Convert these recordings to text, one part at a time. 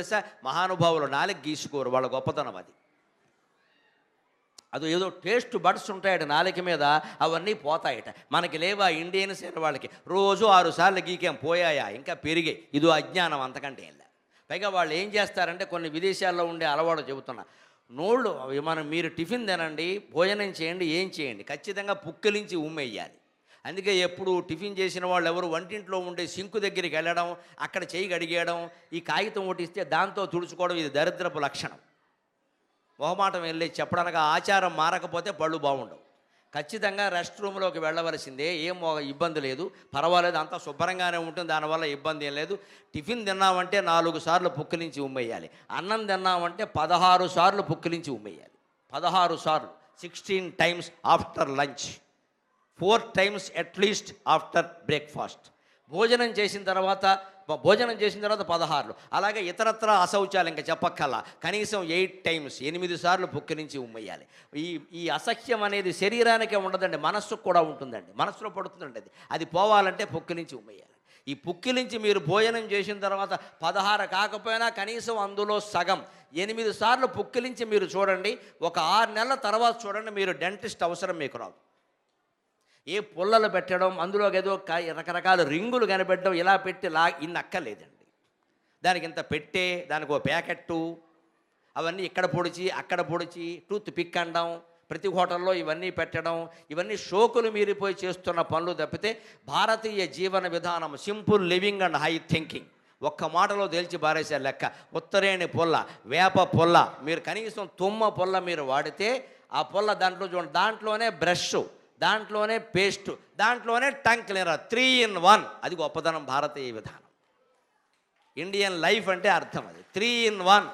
తెలుసా మహానుభావులు నాలుగు గీసుకోరు వాళ్ళ గొప్పతనం అది. అది ఏదో టేస్ట్ బడ్స్ ఉంటాయట నాలుక మీద అవన్నీ పోతాయట. మనకి లేవా ఇండియన్ సేన వాళ్ళకి. రోజు ఆరు సార్లు గీకేం పోయాయా? ఇంకా పెరిగాయి ఇదో అజ్ఞానం అంతకంటే ఏం పైగా వాళ్ళు ఏం చేస్తారంటే కొన్ని విదేశాల్లో ఉండే అలవాటు చెబుతున్నా. నోళ్ళు అవి మనం మీరు టిఫిన్ తినండి భోజనం చేయండి ఏం చేయండి? ఖచ్చితంగా పుక్కిలించి ఉమ్మేయాలి. అందుకే ఎప్పుడు టిఫిన్ చేసిన వాళ్ళు ఎవరు వంటింట్లో ఉండే సింకు దగ్గరికి వెళ్ళడం అక్కడ చేయి గడిగేయడం ఈ కాగితం ఒకటి దాంతో తుడుచుకోవడం ఇది దరిద్రపు లక్షణం. మొహమాటం వెళ్ళి చెప్పడానికి ఆచారం మారకపోతే పళ్ళు బాగుండవు. ఖచ్చితంగా రెస్ట్ రూమ్లోకి వెళ్ళవలసిందే. ఏం ఇబ్బంది లేదు. పర్వాలేదు అంతా శుభ్రంగానే ఉంటుంది. దానివల్ల ఇబ్బంది ఏం లేదు. టిఫిన్ తిన్నామంటే నాలుగు సార్లు పుక్కిలించి ఉమ్మేయాలి. అన్నం తిన్నామంటే పదహారు సార్లు పుక్కిలించి ఉమ్మేయాలి. పదహారు సార్లు. Sixteen times after lunch. Four times at least after breakfast. భోజనం చేసిన తర్వాత భోజనం చేసిన తర్వాత పదహారులు. అలాగే ఇతరత్ర అశౌచాలు ఇంకా చెప్పక్కల. కనీసం ఎయిట్ టైమ్స్ ఎనిమిది సార్లు పుక్కిరించి ఉమ్మేయాలి. ఈ ఈ అసహ్యం అనేది శరీరానికే ఉండదండి మనస్సుకు కూడా ఉంటుందండి. మనస్సులో పడుతుందండి అది. అది పోవాలంటే పుక్కిరించి ఉమ్మేయాలి. ఈ పుక్కిలించి మీరు భోజనం చేసిన తర్వాత పదహారు కాకపోయినా కనీసం అందులో సగం ఎనిమిది సార్లు పుక్కిలించి మీరు చూడండి ఒక ఆరు నెలల తర్వాత చూడండి మీరు డెంటిస్ట్ అవసరం మీకు రాదు. ఏ పుల్లలు పెట్టడం అందులో ఏదో క- రకరకాల రింగులు కనిపెట్టడం ఇలా పెట్టి లా ఇన్ని అక్కర్లేదండి దానికి ఇంత పెట్టే దానికి ఒక ప్యాకెట్టు అవన్నీ ఇక్కడ పొడిచి అక్కడ పొడిచి టూత్ పిక్ అనడం ప్రతి హోటల్లో ఇవన్నీ పెట్టడం ఇవన్నీ షోకులు మీరిపోయి చేస్తున్న పనులు తప్పితే భారతీయ జీవన విధానం simple living and high thinking. ఒక్క మాటలో తేల్చి బారేసే లెక్క. ఉత్తరేణి పొల్ల వేప పొల్ల మీరు కనీసం తుమ్మ పొల్ల మీరు వాడితే ఆ పొల్ల దాంట్లో చూడండి దాంట్లోనే బ్రష్. దాంట్లోనే పేస్ట్ దాంట్లోనే tongue cleaner three in one. అది గొప్పతనం భారతీయ విధానం. ఇండియన్ లైఫ్ అంటే అర్థం అది. Three in one.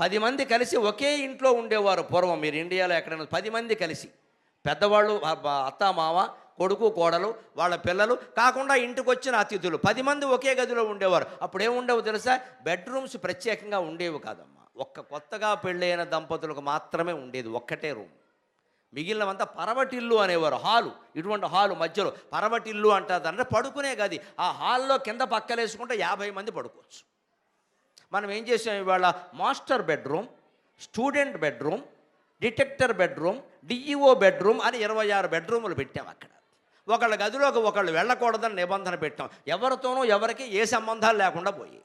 పది మంది కలిసి ఒకే ఇంట్లో ఉండేవారు పూర్వం. మీరు ఇండియాలో ఎక్కడైనా పది మంది కలిసి. పెద్దవాళ్ళు అత్త మామ కొడుకు కోడలు వాళ్ళ పిల్లలు కాకుండా ఇంటికి వచ్చిన అతిథులు. పది మంది ఒకే గదిలో ఉండేవారు. అప్పుడు ఏముండవు తెలుసా? బెడ్రూమ్స్ ప్రత్యేకంగా ఉండేవి కాదమ్మా. ఒక్క కొత్తగా పెళ్ళైన దంపతులకు మాత్రమే ఉండేది ఒక్కటే రూమ్. మిగిలినవంతా పరవటిల్లు అనేవారు. హాలు. ఇటువంటి హాలు మధ్యలో. పరవటిల్లు అంటారు. అంటే పడుకునే గది. ఆ హాల్లో కింద పక్కలేసుకుంటే యాభై మంది పడుకోవచ్చు. మనం ఏం చేసాం ఇవాళ? Master bedroom student bedroom detector bedroom DEO bedroom అని ఇరవై ఆరు బెడ్రూములు పెట్టాం అక్కడ. ఒకళ్ళ గదిలోకి ఒకళ్ళు వెళ్ళకూడదని నిబంధన పెట్టాం. ఎవరితోనూ ఎవరికి ఏ సంబంధాలు లేకుండా పోయి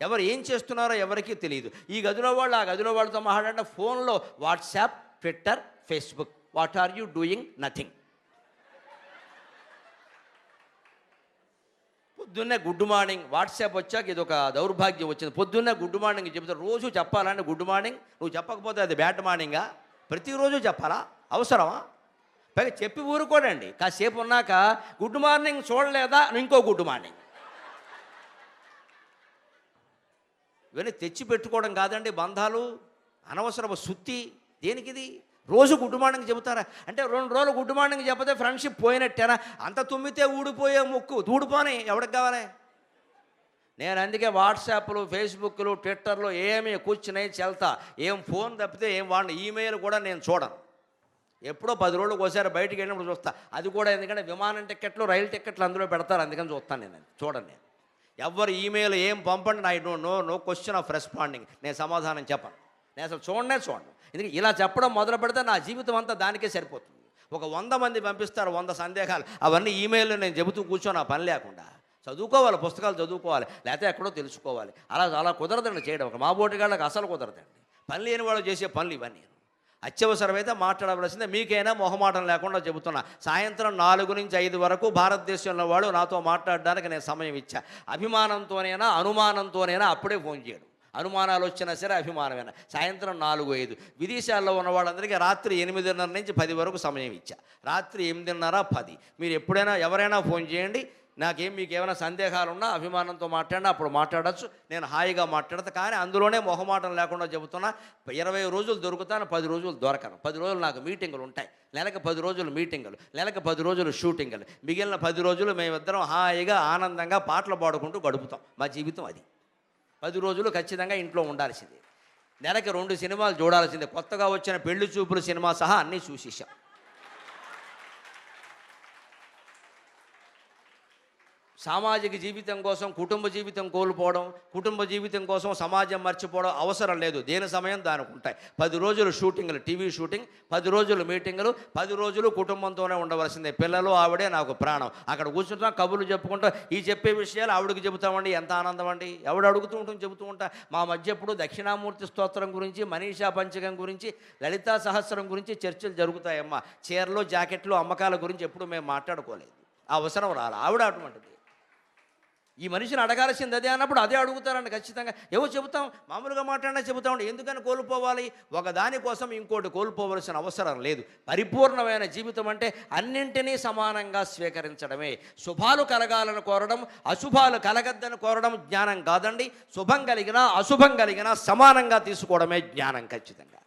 ఎవరు ఏం చేస్తున్నారో ఎవరికీ తెలియదు ఈ గదిలో వాళ్ళు ఆ గదిలో వాళ్ళతో మాట్లాడిన ఫోన్లో WhatsApp Twitter Facebook what are you doing nothing పొద్దున్నే గుడ్ మార్నింగ్ వాట్సాప్ వచ్చాక ఇది ఒక దౌర్భాగ్యం వచ్చింది. పొద్దున్నే గుడ్ మార్నింగ్ చెబుతా రోజు చెప్పాలంటే గుడ్ మార్నింగ్ నువ్వు చెప్పకపోతే అది బ్యాడ్ మార్నింగా ప్రతిరోజు చెప్పాలా? అవసరమా? పైగా చెప్పి ఊరుకోడండి. కాసేపు ఉన్నాక గుడ్ మార్నింగ్ చూడలేదా? ఇంకో గుడ్ మార్నింగ్ ఇవన్నీ తెచ్చి పెట్టుకోవడం కాదండి బంధాలు అనవసరపు సుత్తి. దేనికిది? రోజు గుడ్ మార్నింగ్ చెబుతారా? అంటే రెండు రోజులు గుడ్ మార్నింగ్ చెప్పతే ఫ్రెండ్షిప్ పోయినట్టేనా? అంత తుమ్మితే ఊడిపోయే ముక్కు. ఊడిపోని ఎవరికి కావాలి? నేను అందుకే వాట్సాప్లు ఫేస్బుక్లు ట్విట్టర్లు ఏమి కూర్చుని చెల్తా. ఏం ఫోన్ తప్పితే ఏం వాడిని. ఈమెయిల్ కూడా నేను చూడను. ఎప్పుడో పది రోజులకు ఒకసారి బయటికి వెళ్ళినప్పుడు చూస్తా. అది కూడా ఎందుకంటే విమానం టికెట్లు రైలు టికెట్లు అందులో పెడతారు. అందుకని చూస్తాను నేను చూడండి నేను. ఎవరు ఈమెయిల్ ఏం పంపండి I don't know. No question of responding. నేను సమాధానం చెప్పను. నేను అసలు చూడనే చూడండి ఎందుకంటే ఇలా చెప్పడం మొదలు పెడితే నా జీవితం అంతా దానికే సరిపోతుంది. ఒక వంద మంది పంపిస్తారు వంద సందేహాలు. అవన్నీ ఈమెయిల్లో నేను చెబుతూ కూర్చో నా పని లేకుండా. చదువుకోవాలి పుస్తకాలు చదువుకోవాలి లేకపోతే ఎక్కడో తెలుసుకోవాలి. అలా అలా కుదరదండి చేయడం. ఒక మా బోటిగాళ్ళకి అసలు కుదరదండి. పని లేని వాళ్ళు చేసే పనులు ఇవన్నీ. అత్యవసరమైతే మాట్లాడవలసిందే. మీకైనా మొహమాటం లేకుండా చెబుతున్నా. సాయంత్రం నాలుగు నుంచి ఐదు వరకు భారతదేశంలో వాళ్ళు నాతో మాట్లాడడానికి నేను సమయం ఇచ్చా. అభిమానంతోనైనా అనుమానంతోనైనా అప్పుడే ఫోన్ చేయడం. అనుమానాలు వచ్చినా సరే అభిమానమైన? సాయంత్రం నాలుగు ఐదు. విదేశాల్లో ఉన్న వాళ్ళందరికీ రాత్రి ఎనిమిదిన్నర నుంచి పది వరకు సమయం ఇచ్చా. రాత్రి ఎనిమిదిన్నర పది. మీరు ఎప్పుడైనా ఎవరైనా ఫోన్ చేయండి. నాకేం మీకు ఏమైనా సందేహాలు ఉన్నా అభిమానంతో మాట్లాడినా అప్పుడు మాట్లాడచ్చు. నేను హాయిగా మాట్లాడతా. కానీ అందులోనే మొహమాటం లేకుండా చెబుతున్నా ఇరవై రోజులు దొరుకుతాను పది రోజులు దొరకను. పది రోజులు నాకు మీటింగులు ఉంటాయి. నెలకు పది రోజులు మీటింగులు నెలకు పది రోజులు షూటింగులు. మిగిలిన పది రోజులు మేమిద్దరం హాయిగా ఆనందంగా పాటలు పాడుకుంటూ గడుపుతాం. మా జీవితం అది. పది రోజులు ఖచ్చితంగా ఇంట్లో ఉండాల్సిందే. నెలకి రెండు సినిమాలు చూడాల్సిందే. కొత్తగా వచ్చిన పెళ్ళి చూపుల సినిమా సహా అన్నీ చూసేసాం సామాజిక జీవితం కోసం కుటుంబ జీవితం కోల్పోవడం కుటుంబ జీవితం కోసం సమాజం మర్చిపోవడం అవసరం లేదు. దేని సమయం? దానికి ఉంటాయి. పది రోజులు షూటింగ్లు టీవీ షూటింగ్ పది రోజులు మీటింగులు పది రోజులు కుటుంబంతోనే ఉండవలసిందే. పిల్లలు ఆవిడే నాకు ప్రాణం. అక్కడ కూర్చుంటాం కబుర్లు చెప్పుకుంటాం ఈ చెప్పే విషయాలు ఆవిడకి చెబుతామండి. ఎంత ఆనందం అండి ఎవడు అడుగుతూ ఉంటుంది చెబుతూ ఉంటా. మా మధ్య ఎప్పుడు దక్షిణామూర్తి స్తోత్రం గురించి మనీషా పంచకం గురించి లలితా సహస్రం గురించి చర్చలు జరుగుతాయమ్మా. చీరలు జాకెట్లు అమ్మకాల గురించి ఎప్పుడు మేము మాట్లాడుకోలేదు. అవసరం రాలి. ఆవిడ అటువంటిది. ఈ మనిషిని అడగాల్సింది అదే అన్నప్పుడు అదే అడుగుతారండి ఖచ్చితంగా. ఏవో చెబుతాం మామూలుగా మాట్లాడినా చెబుతామండి ఎందుకని కోల్పోవాలి? ఒకదానికోసం ఇంకోటి కోల్పోవలసిన అవసరం లేదు. పరిపూర్ణమైన జీవితం అంటే అన్నింటినీ సమానంగా స్వీకరించడమే. శుభాలు కలగాలని కోరడం అశుభాలు కలగద్దని కోరడం జ్ఞానం కాదండి. శుభం కలిగినా అశుభం కలిగినా సమానంగా తీసుకోవడమే జ్ఞానం ఖచ్చితంగా.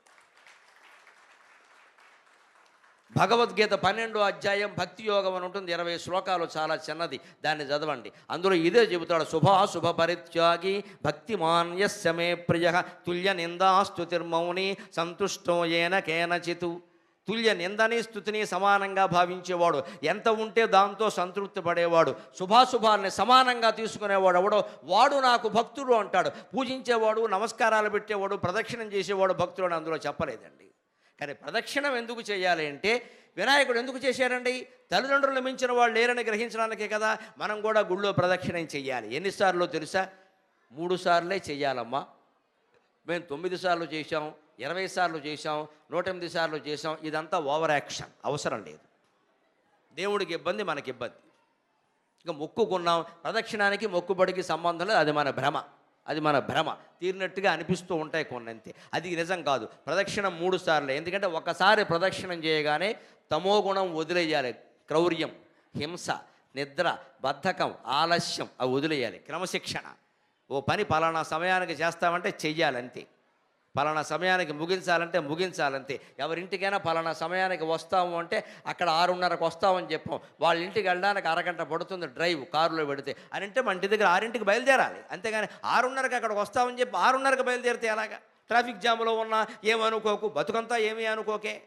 భగవద్గీత పన్నెండో అధ్యాయం భక్తి యోగం అని ఉంటుంది. ఇరవై శ్లోకాలు చాలా చిన్నది. దాన్ని చదవండి. అందులో ఇదే చెబుతాడు. శుభాశుభ పరిత్యాగి భక్తి యస్య ప్రియ తుల్య నిందాస్తుతిర్మౌని సంతుష్టో ఏన కేనచితు. తుల్య నిందని స్థుతిని సమానంగా భావించేవాడు. ఎంత ఉంటే దాంతో సంతృప్తి పడేవాడు. శుభాశుభాల్ని సమానంగా తీసుకునేవాడు ఎవడో? వాడు నాకు భక్తుడు అంటాడు. పూజించేవాడు నమస్కారాలు పెట్టేవాడు ప్రదక్షిణం చేసేవాడు భక్తుడు అని అందులో చెప్పలేదండి. కానీ ప్రదక్షిణం ఎందుకు చేయాలి అంటే వినాయకుడు ఎందుకు చేశారండి? తల్లిదండ్రులు మించిన వాళ్ళు లేరని గ్రహించడానికే కదా మనం కూడా గుళ్ళో ప్రదక్షిణం చేయాలి. ఎన్నిసార్లు తెలుసా? మూడు సార్లే చేయాలమ్మా. మేము తొమ్మిది సార్లు చేసాం ఇరవై సార్లు చేశాం నూట ఎనిమిది సార్లు చేసాం ఇదంతా ఓవర్ యాక్షన్. అవసరం లేదు. దేవుడికి ఇబ్బంది మనకి ఇబ్బంది. ఇక మొక్కుకున్నాం. ప్రదక్షిణానికి మొక్కుబడికి సంబంధం లేదు అది మన భ్రమ. అది మన భ్రమ. తీరినట్టుగా అనిపిస్తూ ఉంటాయి కొన్ని అంతే అది నిజం కాదు. ప్రదక్షిణం మూడు సార్లు. ఎందుకంటే ఒకసారి ప్రదక్షిణం చేయగానే తమో గుణం వదిలేయాలి. క్రౌర్యం హింస నిద్ర బద్ధకం ఆలస్యం అవి వదిలేయాలి. క్రమశిక్షణ. ఓ పని పలానా సమయానికి చేస్తామంటే చెయ్యాలంతే. పలానా సమయానికి ముగించాలంటే ముగించాలంతే. ఎవరింటికైనా పలానా సమయానికి వస్తాము అంటే అక్కడ ఆరున్నరకు వస్తామని చెప్పాం. వాళ్ళ ఇంటికి వెళ్ళడానికి అరగంట పడుతుంది డ్రైవ్ కారులో పెడితే. అని అంటే మన ఇంటి దగ్గర ఆరింటికి బయలుదేరాలి. అంతేగాని ఆరున్నరకు అక్కడికి వస్తామని చెప్పి ఆరున్నరకు బయలుదేరితే ఎలాగా? ట్రాఫిక్ జామ్లో ఉన్నా ఏమనుకోకు? బతుకంతా ఏమీ అనుకోకే?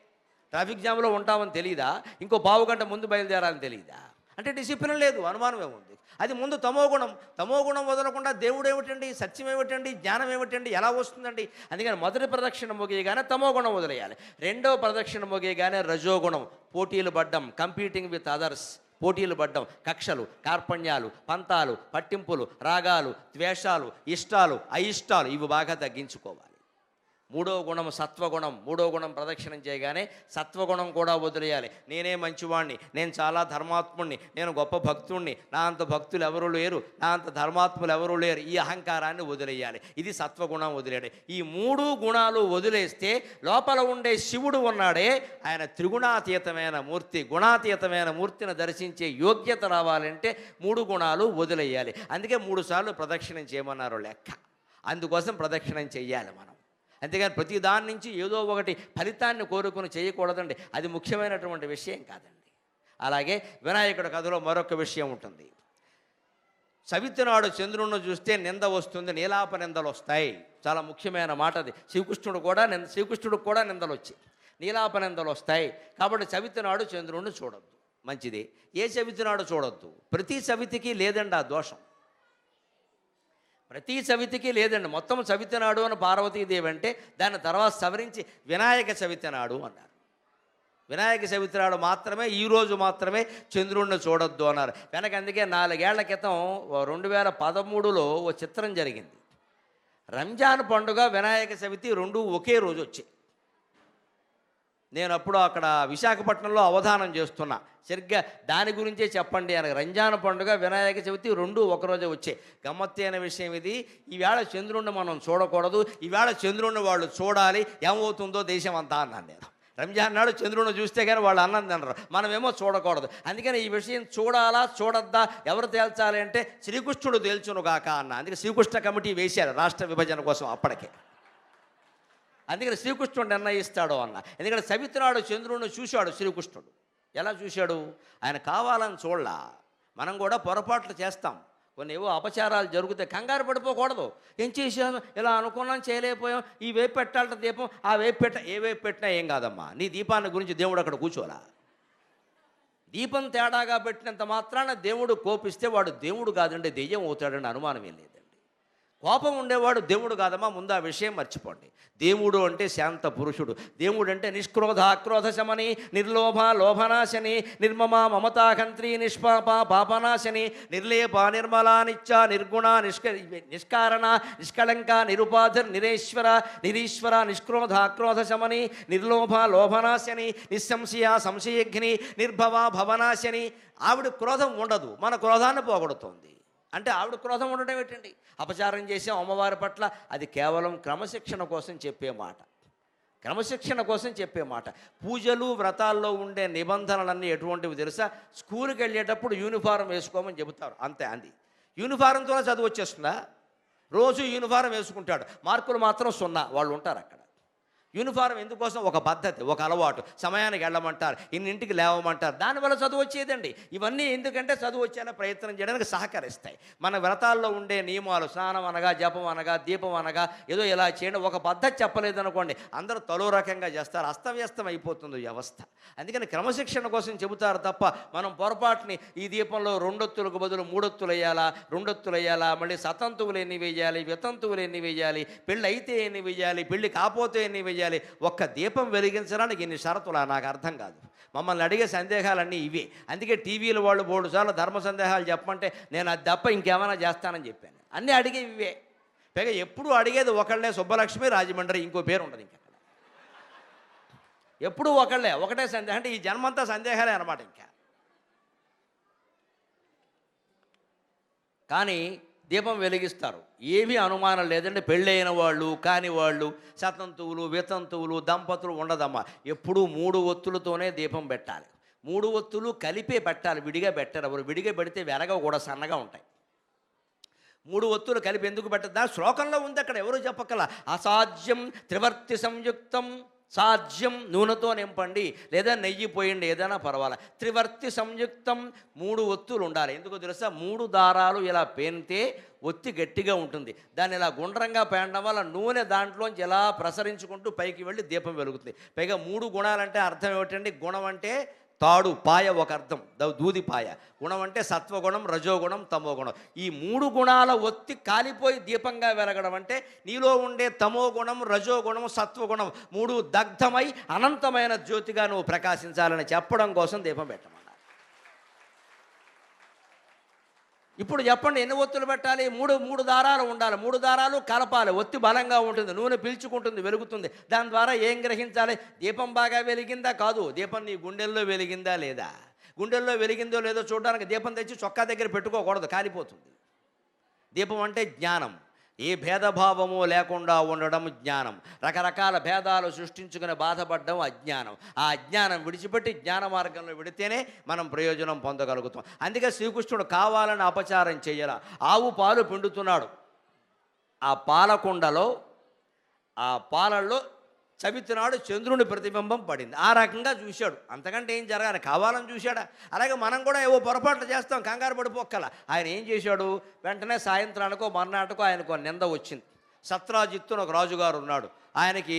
ట్రాఫిక్ జామ్లో ఉంటామని తెలియదా ఇంకో బావు గంట ముందు బయలుదేరాలని తెలియదా అంటే డిసిప్లిన్ లేదు అనుమానం ఏముంది అది ముందు తమో గుణం. తమో గుణం వదలకుండా దేవుడు ఏమిటండి సత్యం ఏమిటండి జ్ఞానం ఏమిటండి ఎలా వస్తుందండి? అందుకని మొదటి ప్రదక్షిణ ముగియగానే తమో గుణం వదిలేయాలి. రెండో ప్రదక్షిణ ముగియగానే రజోగుణం పోటీలు పడ్డం కంపీటింగ్ విత్ అదర్స్ పోటీలు పడ్డం కక్షలు కార్పణ్యాలు పంతాలు పట్టింపులు రాగాలు ద్వేషాలు ఇష్టాలు అయిష్టాలు ఇవి బాగా తగ్గించుకోవాలి. మూడో గుణం సత్వగుణం మూడో గుణం ప్రదక్షిణం చేయగానే సత్వగుణం కూడా వదిలేయాలి. నేనే మంచివాణ్ణి నేను చాలా ధర్మాత్ముణ్ణి నేను గొప్ప భక్తుణ్ణి నా అంత భక్తులు ఎవరూ లేరు నా అంత ధర్మాత్ములు ఎవరూ లేరు ఈ అహంకారాన్ని వదిలేయాలి. ఇది సత్వగుణం వదిలేయాలి ఈ మూడు గుణాలు వదిలేస్తే లోపల ఉండే శివుడు ఉన్నాడే ఆయన త్రిగుణాతీతమైన మూర్తి గుణాతీతమైన మూర్తిని దర్శించే యోగ్యత రావాలంటే మూడు గుణాలు వదిలేయాలి. అందుకే మూడు సార్లు ప్రదక్షిణం చేయమన్నారు లెక్క. అందుకోసం ప్రదక్షిణం చెయ్యాలి మనం. అంతేగాని ప్రతి దాని నుంచి ఏదో ఒకటి ఫలితాన్ని కోరుకుని చేయకూడదండి. అది ముఖ్యమైనటువంటి విషయం కాదండి. అలాగే వినాయకుడి కథలో మరొక విషయం ఉంటుంది. సవిత్రనాడు చంద్రుణ్ణి చూస్తే నింద వస్తుంది నీలాప నిందలు వస్తాయి. చాలా ముఖ్యమైన మాట అది. శ్రీకృష్ణుడు కూడా నింద శ్రీకృష్ణుడికి కూడా నిందలు వచ్చాయి నీలాప నిందలు వస్తాయి. కాబట్టి చవితినాడు చంద్రుణ్ణి చూడొద్దు. మంచిది. ఏ చవితనాడు చూడొద్దు? ప్రతి చవితికి లేదండి ఆ దోషం. ప్రతి చవితికి లేదండి. మొత్తం చవితి నాడు అని పార్వతీదేవి అంటే దాని తర్వాత సవరించి వినాయక చవితి నాడు అన్నారు. వినాయక చవితి నాడు మాత్రమే ఈ రోజు మాత్రమే చంద్రుణ్ణి చూడొద్దు అన్నారు. వెనక అందుకే నాలుగేళ్ళ క్రితం రెండు వేల పదమూడులో ఓ చిత్రం జరిగింది. రంజాన్ పండుగ వినాయక చవితి రెండు ఒకే రోజు వచ్చాయి. నేను అప్పుడు అక్కడ విశాఖపట్నంలో అవధానం చేస్తున్నా. సరిగ్గా దాని గురించే చెప్పండి అని. రంజాన్ పండుగ వినాయక చవితి రెండు ఒకరోజే వచ్చాయి. గమ్మత్తైన విషయం ఇది. ఈవేళ చంద్రుణ్ణి మనం చూడకూడదు. ఈవేళ చంద్రుణ్ణి వాళ్ళు చూడాలి. ఏమవుతుందో దేశం అంతా అన్నాను నేను. రంజాన్ నాడు చంద్రుని చూస్తే కానీ వాళ్ళు అన్నది అన్నారు మనమేమో చూడకూడదు. అందుకని ఈ విషయం చూడాలా చూడద్దా ఎవరు తేల్చాలి అంటే శ్రీకృష్ణుడు తేల్చును గాక అన్న. అందుకే శ్రీకృష్ణ కమిటీ వేశారు రాష్ట్ర విభజన కోసం అప్పటికే. అందుకని శ్రీకృష్ణుడు నిర్ణయిస్తాడు అన్న. ఎందుకంటే సవిత్రాడు చంద్రుడిని చూశాడు శ్రీకృష్ణుడు. ఎలా చూశాడు? ఆయన కావాలని చూడలా. మనం కూడా పొరపాట్లు చేస్తాం. కొన్ని ఏవో అపచారాలు జరిగితే కంగారు పడిపోకూడదు. ఏం చేసాం ఇలా అనుకున్నాం చేయలేకపోయాం. ఈ వేపు పెట్టాలంట దీపం ఆ వేపు పెట్ట ఏ వేపు పెట్టినా ఏం కాదమ్మా. నీ దీపాన్ని గురించి దేవుడు అక్కడ కూర్చోలా దీపం తేడాగా పెట్టినంత మాత్రాన దేవుడు కోపిస్తే వాడు దేవుడు కాదండి దెయ్యం అవుతాడని అనుమానం ఏం లేదండి. కోపం ఉండేవాడు దేవుడు కాదమ్మా ముందు ఆ విషయం మర్చిపోండి. దేవుడు అంటే శాంత పురుషుడు. దేవుడు అంటే నిష్క్రోధ అక్రోధ శమని నిర్లోభ లోభనాశని నిర్మమ మమతాకంత్రి నిష్పాప పాపనాశని నిర్లేప నిర్మల నిత్య నిర్గుణ నిష్క నిష్కారణ నిష్కళంక నిరుపాధ నిరేశ్వర నిరీశ్వర నిష్క్రోధ అక్రోధ శమని నిర్లోభ లోభనాశని నిస్సంశయ సంశయఘ్ని నిర్భవ భవనాశని. ఆవిడ క్రోధం ఉండదు. మన క్రోధాన్ని పోగొడుతుంది. అంటే ఆవిడ క్రోధం ఉండడం ఏంటండి? అపచారం చేసే అమ్మవారి పట్ల. అది కేవలం క్రమశిక్షణ కోసం చెప్పే మాట. క్రమశిక్షణ కోసం చెప్పే మాట. పూజలు వ్రతాల్లో ఉండే నిబంధనలన్నీ ఎటువంటివి తెలుసా? స్కూల్కి వెళ్ళేటప్పుడు యూనిఫారం వేసుకోమని చెబుతారు. అంతే అంది. యూనిఫారంతోనే చదువు వచ్చేస్తుందా? రోజు యూనిఫారం వేసుకుంటాడు. మార్కులు మాత్రం సున్నా. వాళ్ళు ఉంటారు అక్కడ. యూనిఫారం ఎందుకోసం? ఒక పద్ధతి ఒక అలవాటు. సమయానికి వెళ్ళమంటారు ఇన్నింటికి లేవమంటారు. దానివల్ల చదువు వచ్చేదండి. ఇవన్నీ ఎందుకంటే చదువు వచ్చేలా ప్రయత్నం చేయడానికి సహకరిస్తాయి. మన వ్రతాల్లో ఉండే నియమాలు స్నానం అనగా జపం అనగా దీపం అనగా ఏదో ఇలా చేయండి. ఒక పద్ధతి చెప్పలేదనుకోండి అందరూ తలో రకంగా చేస్తారు. అస్తవ్యస్తం అయిపోతుంది వ్యవస్థ. అందుకని క్రమశిక్షణ కోసం చెబుతారు తప్ప మనం పొరపాటుని ఈ దీపంలో రెండొత్తులకు బదులు మూడొత్తులు వేయాలా రెండొత్తులు వేయాలా మళ్ళీ సతంతువులు ఎన్ని వేయాలి వితంతువులు ఎన్ని వేయాలి పెళ్ళి అయితే ఎన్ని వేయాలి పెళ్ళి కాపోతే ఎన్ని వేయాలి ఒక్క దీపం వెలిగించడానికి ఇన్ని షరతులా నాకు అర్థం కాదు. మమ్మల్ని అడిగే సందేహాలన్నీ ఇవే. అందుకే టీవీలు వాళ్ళు మూడు సార్లు ధర్మ సందేహాలు చెప్పమంటే నేను అది తప్ప ఇంకేమైనా చేస్తానని చెప్పాను. అన్నీ అడిగే ఇవే. పైగా ఎప్పుడు అడిగేది ఒకళ్ళే సుబ్బలక్ష్మి రాజమండ్రి ఇంకో పేరు ఉండదు ఇంకా ఎప్పుడూ ఒకళ్ళే ఒకటే సందేహం అంటే ఈ జన్మంతా సందేహాలే అనమాట ఇంకా. కానీ దీపం వెలిగిస్తారు. ఏమీ అనుమానం లేదంటే పెళ్ళైన వాళ్ళు కాని వాళ్ళు సతంతువులు వితంతువులు దంపతులు ఉండదమ్మా. ఎప్పుడూ మూడు ఒత్తులతోనే దీపం పెట్టాలి. మూడు ఒత్తులు కలిపే పెట్టాలి. విడిగా పెట్టారు. ఎవరు విడిగా పెడితే వెరగ కూడా సన్నగా ఉంటాయి. మూడు ఒత్తులు కలిపి ఎందుకు పెట్టద్దా? శ్లోకంలో ఉంది అక్కడ. ఎవరు చెప్పక్కల? అసాధ్యం త్రివర్తి సంయుక్తం. సాధ్యం నూనెతో నింపండి లేదా నెయ్యి పోయండి ఏదైనా పర్వాలే. త్రివర్తి సంయుక్తం మూడు ఒత్తులు ఉండాలి. ఎందుకు తెలుసా? మూడు దారాలు ఇలా పేనితే ఒత్తి గట్టిగా ఉంటుంది. దాన్ని ఇలా గుండ్రంగా పేనడం వల్ల నూనె దాంట్లోంచి ఎలా ప్రసరించుకుంటూ పైకి వెళ్ళి దీపం వెలుగుతుంది. పైగా మూడు గుణాలంటే అర్థం ఏమిటండి? గుణం అంటే తాడు పాయ ఒక అర్థం. దూది పాయ. గుణం అంటే సత్వగుణం రజోగుణం తమో గుణం ఈ మూడు గుణాల ఒత్తి కాలిపోయి దీపంగా వెలగడం అంటే నీలో ఉండే తమో గుణం రజోగుణం సత్వగుణం మూడు దగ్ధమై అనంతమైన జ్యోతిగా నువ్వు ప్రకాశించాలని చెప్పడం కోసం దీపం పెట్టడం. ఇప్పుడు చెప్పండి ఎన్ని ఒత్తులు పెట్టాలి? మూడు మూడు దారాలు ఉండాలి. మూడు దారాలు కలపాలి. ఒత్తి బలంగా ఉంటుంది. నూనె పీల్చుకుంటుంది వెలుగుతుంది. దాని ద్వారా ఏం గ్రహించాలి? దీపం బాగా వెలిగిందా కాదు. దీపం నీ గుండెల్లో వెలిగిందా లేదా? గుండెల్లో వెలిగిందో లేదో చూడడానికి దీపం తెచ్చి చొక్కా దగ్గర పెట్టుకోకూడదు. కాలిపోతుంది. దీపం అంటే జ్ఞానం. ఏ భేదభావము లేకుండా ఉండడం జ్ఞానం. రకరకాల భేదాలు సృష్టించుకుని బాధపడడం అజ్ఞానం. ఆ అజ్ఞానం విడిచిపెట్టి జ్ఞాన మార్గంలో విడితేనే మనం ప్రయోజనం పొందగలుగుతాం. అందుకే శ్రీకృష్ణుడు కావాలని అపచారం చేయాల. ఆవు పాలు పిండుతున్నాడు. ఆ పాలకుండలో ఆ పాలల్లో చవితినాడు చంద్రుని ప్రతిబింబం పడింది. ఆ రకంగా చూశాడు. అంతకంటే ఏం జరగాలి? కావాలని చూశాడా? అలాగే మనం కూడా ఏవో పొరపాట్లు చేస్తాం కంగారు పడిపోక్కల. ఆయన ఏం చేశాడు? వెంటనే సాయంత్రానికో మర్నాటికో ఆయనకు నింద వచ్చింది. సత్రాజిత్తు ఒక రాజుగారు ఉన్నాడు. ఆయనకి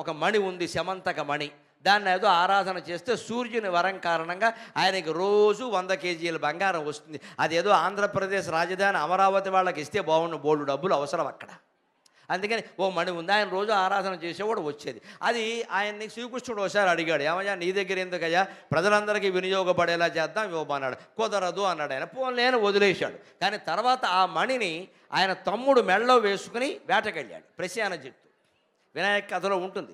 ఒక మణి ఉంది శమంతక మణి. దాన్ని ఏదో ఆరాధన చేస్తే సూర్యుని వరం కారణంగా ఆయనకి రోజు వంద కేజీల బంగారం వస్తుంది. అదేదో ఆంధ్రప్రదేశ్ రాజధాని అమరావతి వాళ్ళకి ఇస్తే బాగుండు బోల్డు డబ్బులు అవసరం అక్కడ. అందుకని ఓ మణి ఉంది ఆయన రోజు ఆరాధన చేసేవాడు వచ్చేది. అది ఆయన్ని శ్రీకృష్ణుడు ఒకసారి అడిగాడు ఏమయ్యా నీ దగ్గర ఎందుకయ్యా? ప్రజలందరికీ వినియోగపడేలా చేద్దాం ఇవ్వమన్నాడు కుదరదు అన్నాడు ఆయన. పోలేని వదిలేశాడు. కానీ తర్వాత ఆ మణిని ఆయన తమ్ముడు మెడలో వేసుకుని వేటకెళ్ళాడు ప్రశానజిత్తు వినాయక కథలో ఉంటుంది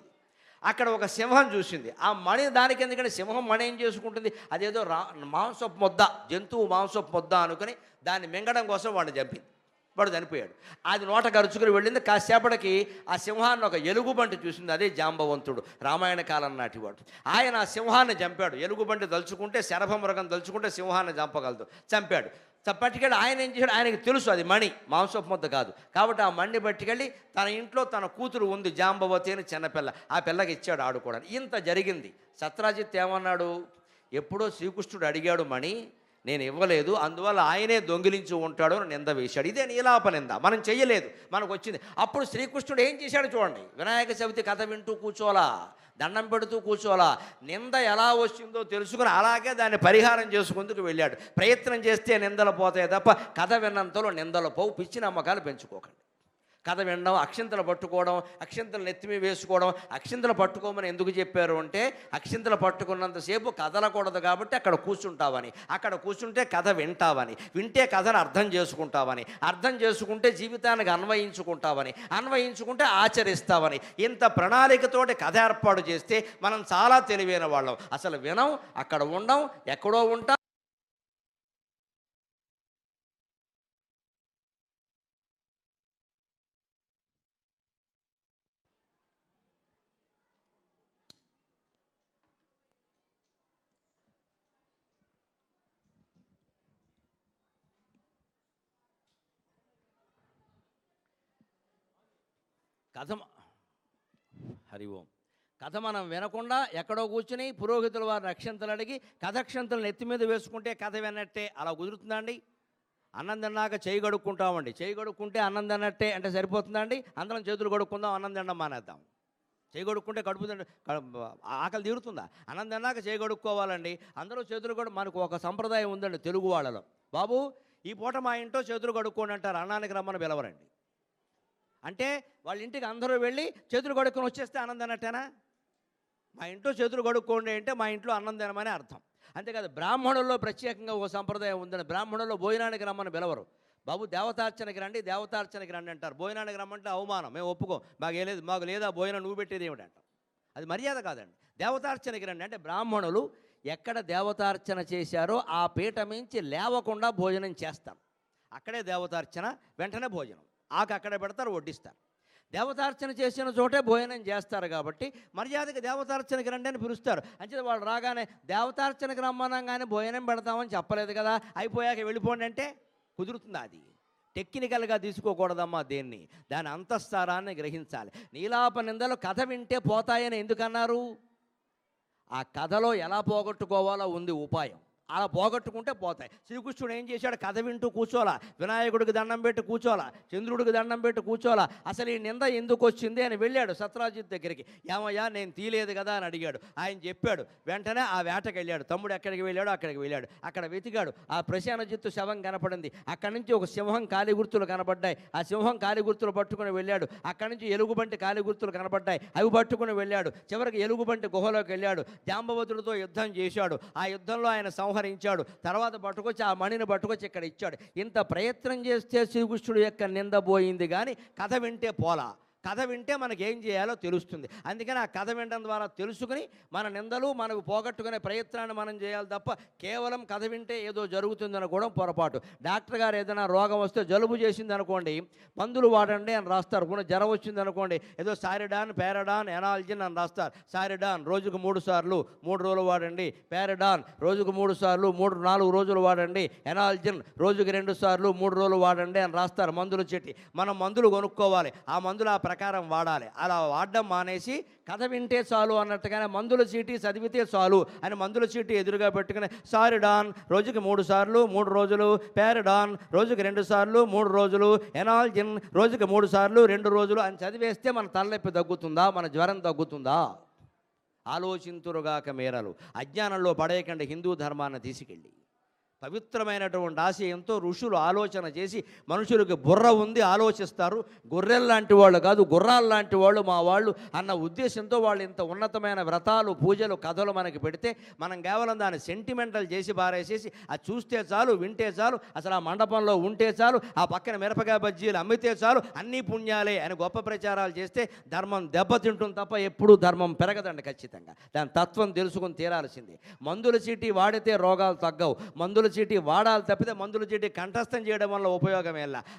అక్కడ ఒక సింహం చూసింది. ఆ మణి దానికి ఎందుకంటే సింహం మణి ఏం చేసుకుంటుంది? అదేదో రా మాంసపు ముద్ద జంతువు మాంసపు ముద్ద అనుకుని దాన్ని మింగడం కోసం వాడిని చంపింది. వాడు చనిపోయాడు. అది నోట గరుచుకుని వెళ్ళింది. కాసేపటికి ఆ సింహాన్ని ఒక ఎలుగుబంటి చూసింది. అదే జాంబవంతుడు రామాయణ కాలం నాటివాడు ఆయన ఆ సింహాన్ని చంపాడు. ఎలుగుబంటి దలుచుకుంటే శరభ మృగం దలుచుకుంటే సింహాన్ని చంపగలదు. చంపాడు. పట్టుకెళ్ళి ఆయన ఏం చేశాడు? ఆయనకి తెలుసు అది మణి. మాంసపు ముద్ద కాదు. కాబట్టి ఆ మణి పట్టుకెళ్ళి తన ఇంట్లో తన కూతురు ఉంది జాంబవతి అని చిన్నపిల్ల. ఆ పిల్లకి ఇచ్చాడు ఆడుకోవడానికి. ఇంత జరిగింది. సత్రాజిత్ ఏమన్నాడు? ఎప్పుడో శ్రీకృష్ణుడు అడిగాడు మణి నేను ఇవ్వలేదు అందువల్ల ఆయనే దొంగిలించి ఉంటాడు అని నింద వేశాడు. ఇదే నీలాప నింద. మనం చెయ్యలేదు మనకు వచ్చింది. అప్పుడు శ్రీకృష్ణుడు ఏం చేశాడు చూడండి. వినాయక చవితి కథ వింటూ కూర్చోలా దండం పెడుతూ కూర్చోలా నింద ఎలా వచ్చిందో తెలుసుకుని అలాగే దాన్ని పరిహారం చేసుకుందుకు వెళ్ళాడు. ప్రయత్నం చేస్తే నిందలు పోతాయి తప్ప కథ విన్నంతలో నిందలు పోవు. పిచ్చి నమ్మకాలు పెంచుకోకండి. కథ వినడం అక్షింతలు పట్టుకోవడం అక్షింతలు నెత్తిమి వేసుకోవడం అక్షింతలు పట్టుకోమని ఎందుకు చెప్పారు అంటే అక్షింతలు పట్టుకున్నంతసేపు కదలకూడదు కాబట్టి అక్కడ కూర్చుంటావని అక్కడ కూర్చుంటే కథ వింటావని వింటే కథను అర్థం చేసుకుంటావని అర్థం చేసుకుంటే జీవితానికి అన్వయించుకుంటావని అన్వయించుకుంటే ఆచరిస్తావని ఇంత ప్రణాళికతోటి కథ ఏర్పాటు చేస్తే మనం చాలా తెలివైన వాళ్ళం. అసలు వినం అక్కడ ఉండం ఎక్కడో ఉంటాం. కథ హరి ఓం. కథ మనం వినకుండా ఎక్కడో కూర్చుని పురోహితుల వారిని అక్షంతలు అడిగి కథక్షంతలు నెత్తి మీద వేసుకుంటే కథ విన్నట్టే అలా కుదురుతుందండి? అన్నం తిన్నాక చేయి గడుక్కుంటామండి చేయి కడుక్కుంటే అన్నం తిన్నట్టే అంటే సరిపోతుందండి? అందరం చేతులు కడుక్కుందాం అన్నం తినడం మానేద్దాం. చేయి గడుక్కుంటే కడుపు ఆకలి తీరుతుందా? అన్నం తిన్నాక చేయి గడుక్కోవాలండి అందరూ చేతులు కూడా మనకు ఒక సంప్రదాయం ఉందండి తెలుగు వాళ్ళలో. బాబు ఈ పూట మా ఇంట్లో చేతులు కడుక్కోండి అంటారు. అన్నానికి రమ్మని పిలవరండి. అంటే వాళ్ళ ఇంటికి అందరూ వెళ్ళి చేతులు కడుక్కొని వచ్చేస్తే ఆనందం అన్నట్టేనా? మా ఇంట్లో చేతులు కడుక్కోండి అంటే మా ఇంట్లో అన్నం తినమని అర్థం. అంతేకాదు బ్రాహ్మణుల్లో ప్రత్యేకంగా ఓ సంప్రదాయం ఉందని బ్రాహ్మణుల్లో భోజనానికి రమ్మని పిలవరు. బాబు దేవతార్చనకి రండి దేవతార్చనకి రండి అంటారు. భోజనానికి రమ్మంటే అవమానం. మేము ఒప్పుకోం. మాకు లేదు మాకు లేదా భోజనం నువ్వు పెట్టేది ఏమిటి అంటాం. అది మర్యాద కాదండి. దేవతార్చనకి రండి. అంటే బ్రాహ్మణులు ఎక్కడ దేవతార్చన చేశారో ఆ పీఠ మించి లేవకుండా భోజనం చేస్తాం అక్కడే దేవతార్చన వెంటనే భోజనం. ఆకు అక్కడ పెడతారు వడ్డిస్తారు. దేవతార్చన చేసిన చోటే భోజనం చేస్తారు కాబట్టి మర్యాదకి దేవతార్చనకి రండి అని పిలుస్తారు. అంచేది వాళ్ళు రాగానే దేవతార్చనకి రమ్మనంగానే భోజనం పెడతామని చెప్పలేదు కదా అయిపోయాక వెళ్ళిపోండి అంటే కుదురుతుంది అది? టెక్నికల్గా తీసుకోకూడదమ్మా దేన్ని. దాని అంతఃస్థారాన్ని గ్రహించాలి. నీలాప నిందలు కథ వింటే పోతాయని ఎందుకన్నారు? ఆ కథలో ఎలా పోగొట్టుకోవాలో ఉంది ఉపాయం. అలా పోగొట్టుకుంటే పోతాయి. శ్రీకృష్ణుడు ఏం చేశాడు? కథ వింటూ కూర్చోలా వినాయకుడికి దండం పెట్టి కూర్చోలా చంద్రుడికి దండం పెట్టి కూర్చోలా అసలు ఈ నింద ఎందుకు వచ్చింది అని వెళ్ళాడు సత్రాజిత్ దగ్గరికి. ఏమయ్యా నేను తీయలేదు కదా అని అడిగాడు. ఆయన చెప్పాడు వెంటనే ఆ వేటకి వెళ్ళాడు. తమ్ముడు ఎక్కడికి వెళ్ళాడు అక్కడికి వెళ్ళాడు. అక్కడ వెతికాడు. ఆ ప్రశానజిత్తు శవం కనపడింది. అక్కడి నుంచి ఒక సింహం కాలి గుర్తులు కనపడ్డాయి. ఆ సింహం కాలి గుర్తులు పట్టుకుని వెళ్ళాడు. అక్కడి నుంచి ఎలుగుబంటి కాలి గుర్తులు కనపడ్డాయి. అవి పట్టుకుని వెళ్ళాడు. చివరికి ఎలుగుబంటి గుహలోకి వెళ్ళాడు. జాంబవతుడితో యుద్ధం చేశాడు. ఆ యుద్ధంలో ఆయన అపహరించాడు తర్వాత పట్టుకొచ్చి ఆ మణిని పట్టుకొచ్చి ఇక్కడ ఇచ్చాడు. ఇంత ప్రయత్నం చేస్తే శ్రీకృష్ణుడు యొక్క నింద పోయింది కానీ కథ వింటే పోలా. కథ వింటే మనకి ఏం చేయాలో తెలుస్తుంది. అందుకని ఆ కథ వినడం ద్వారా తెలుసుకుని మన నిందలు మనకు పోగొట్టుకునే ప్రయత్నాన్ని మనం చేయాలి తప్ప కేవలం కథ వింటే ఏదో జరుగుతుందని కూడా పొరపాటు. డాక్టర్ గారు ఏదైనా రోగం వస్తే జలుబు చేసింది అనుకోండి మందులు వాడండి అని రాస్తారు. కొన్ని జ్వరం వచ్చింది అనుకోండి ఏదో సారిడాన్ పారాడాన్ ఎనాలజిన్ అని రాస్తారు. సారిడాన్ రోజుకు మూడు సార్లు మూడు రోజులు వాడండి. పారాడాన్ రోజుకు మూడు సార్లు మూడు నాలుగు రోజులు వాడండి. ఎనాలజిన్ రోజుకి రెండు సార్లు మూడు రోజులు వాడండి అని రాస్తారు మందులు చెట్టి. మనం మందులు కొనుక్కోవాలి. ఆ మందులు ఆ ప్రకారం వాడాలి. అలా వాడడం మానేసి కథ వింటే చాలు అన్నట్టుగానే మందుల చీటీ చదివితే చాలు అని మందుల చీటీ ఎదురుగా పెట్టుకుని సారిడాన్ రోజుకి మూడు సార్లు మూడు రోజులు పారడాన్ రోజుకి రెండు సార్లు మూడు రోజులు ఎనాల్జిన్ రోజుకి మూడు సార్లు రెండు రోజులు అని చదివేస్తే మన తలనొప్పి తగ్గుతుందా? మన జ్వరం తగ్గుతుందా? ఆలోచింతురుగాక మేరలు. అజ్ఞానంలో పడేయకండి హిందూ ధర్మాన్ని తీసుకెళ్ళి. పవిత్రమైనటువంటి ఆశయంతో ఋషులు ఆలోచన చేసి మనుషులకి బుర్ర ఉంది ఆలోచిస్తారు. గొర్రెల్లాంటి వాళ్ళు కాదు గుర్రాలు లాంటి వాళ్ళు మా వాళ్ళు అన్న ఉద్దేశంతో వాళ్ళు ఇంత ఉన్నతమైన వ్రతాలు పూజలు కథలు మనకి పెడితే మనం కేవలం దాన్ని సెంటిమెంటల్ చేసి బారేసేసి అది చూస్తే చాలు వింటే చాలు అసలు ఆ మండపంలో ఉంటే చాలు ఆ పక్కన మిరపకాయ బజ్జీలు అమ్మితే చాలు అన్నీ పుణ్యాలే అని గొప్ప ప్రచారాలు చేస్తే ధర్మం దెబ్బతింటుంది తప్ప ఎప్పుడూ ధర్మం పెరగదండి ఖచ్చితంగా. దాని తత్వం తెలుసుకుని తీరాల్సింది. మందుల చీటీ వాడితే రోగాలు తగ్గవు. మందుల చీటీ వాడాలి తప్పితే మందుల చీటి కంఠస్థం చేయడం వల్ల ఉపయోగం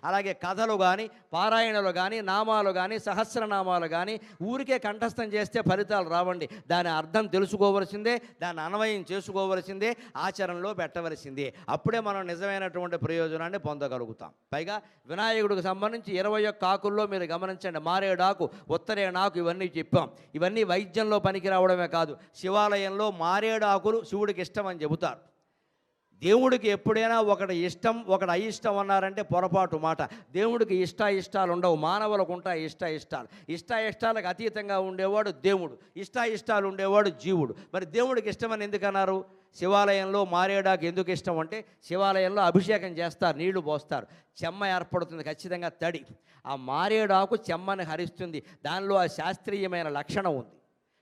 అలాగే కథలు కానీ పారాయణలు కానీ నామాలు కానీ సహస్రనామాలు కానీ ఊరికే కంఠస్థం చేస్తే ఫలితాలు రావండి. దాని అర్థం తెలుసుకోవలసిందే దాన్ని అన్వయం చేసుకోవలసిందే ఆచరణలో పెట్టవలసిందే. అప్పుడే మనం నిజమైనటువంటి ప్రయోజనాన్ని పొందగలుగుతాం. పైగా వినాయకుడికి సంబంధించి ఇరవై ఒక్క ఆకుల్లో మీరు గమనించండి మారేడాకు ఉత్తరేణాకు ఇవన్నీ చెప్పాం. ఇవన్నీ వైద్యంలో పనికి రావడమే కాదు శివాలయంలో మారేడాకులు శివుడికి ఇష్టం అని చెబుతారు. దేవుడికి ఎప్పుడైనా ఒకటి ఇష్టం ఒకటి అయిష్టం అన్నారంటే పొరపాటు మాట. దేవుడికి ఇష్ట ఇష్టాలు ఉండవు. మానవులకు ఉంటాయి ఇష్ట ఇష్టాలు ఇష్ట ఇష్టాలకు అతీతంగా ఉండేవాడు దేవుడు. ఇష్ట ఇష్టాలు ఉండేవాడు జీవుడు. మరి దేవుడికి ఇష్టమని ఎందుకన్నారు శివాలయంలో మారేడాకు ఎందుకు ఇష్టం అంటే శివాలయంలో అభిషేకం చేస్తారు నీళ్ళు పోస్తారు. చెమ్మ ఏర్పడుతుంది ఖచ్చితంగా తడి. ఆ మారేడాకు చెమ్మని హరిస్తుంది. దానిలో ఆ శాస్త్రీయమైన లక్షణం ఉంది.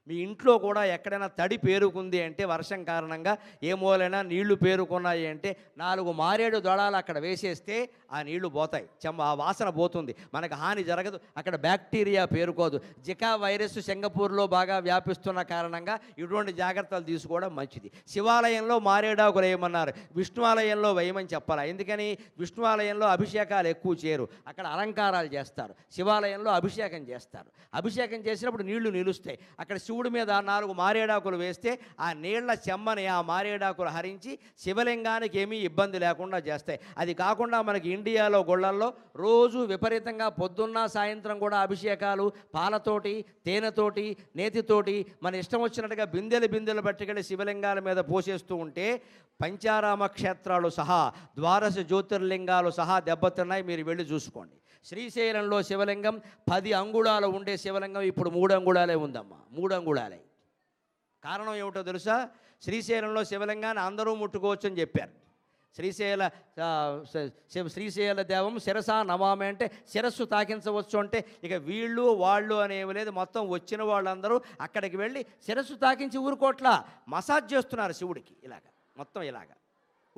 మీ ఇంట్లో కూడా ఎక్కడైనా తడి పేరుకుంది అంటే వర్షం కారణంగా ఏ మూలైనా నీళ్ళు పేరుకున్నాయి అంటే నాలుగు మారేడు దొడాలు అక్కడ వేసేస్తే ఆ నీళ్ళు పోతాయి. చెమ్మ ఆ వాసన పోతుంది. మనకు హాని జరగదు. అక్కడ బ్యాక్టీరియా పేరుకోదు. జికా వైరస్ సింగపూర్లో బాగా వ్యాపిస్తున్న కారణంగా ఇటువంటి జాగ్రత్తలు తీసుకోవడం మంచిది. శివాలయంలో మారేడాకులు వేయమన్నారు. విష్ణువాలయంలో వేయమని చెప్పాలి. ఎందుకని? విష్ణువాలయంలో అభిషేకాలు ఎక్కువ చేయరు. అక్కడ అలంకారాలు చేస్తారు. శివాలయంలో అభిషేకం చేస్తారు. అభిషేకం చేసినప్పుడు నీళ్ళు నిలుస్తాయి. అక్కడ శివుడి మీద నాలుగు మారేడాకులు వేస్తే ఆ నీళ్ళ చెమ్మని ఆ మారేడాకులు హరించి శివలింగానికి ఏమీ ఇబ్బంది లేకుండా చేస్తాయి. అది కాకుండా మనకి ఇండియాలో గొళ్ళల్లో రోజు విపరీతంగా పొద్దున్న సాయంత్రం కూడా అభిషేకాలు పాలతోటి తేనెతోటి నేతితోటి మన ఇష్టం వచ్చినట్టుగా బిందెలు బిందెలు పట్టుకెళ్ళి శివలింగాల మీద పోసేస్తూ ఉంటే పంచారామ క్షేత్రాలు సహా ద్వాదశ జ్యోతిర్లింగాలు సహా దెబ్బతిన్నాయి. మీరు వెళ్ళి చూసుకోండి. శ్రీశైలంలో శివలింగం పది అంగుళాలు ఉండే శివలింగం ఇప్పుడు మూడు అంగుళాలే ఉందమ్మా. మూడు అంగుళాలే. కారణం ఏమిటో తెలుసా? శ్రీశైలంలో శివలింగాన్ని అందరూ ముట్టుకోవచ్చు అని చెప్పారు. శ్రీశైల శ్రీశైల దేవం శిరస నమామి అంటే శిరస్సు తాకించవచ్చు అంటే ఇక వీళ్ళు వాళ్ళు అనేవి లేదు. మొత్తం వచ్చిన వాళ్ళందరూ అక్కడికి వెళ్ళి శిరస్సు తాకించి ఊరుకోట్ల. మసాజ్ చేస్తున్నారు శివుడికి ఇలాగ. మొత్తం ఇలాగ.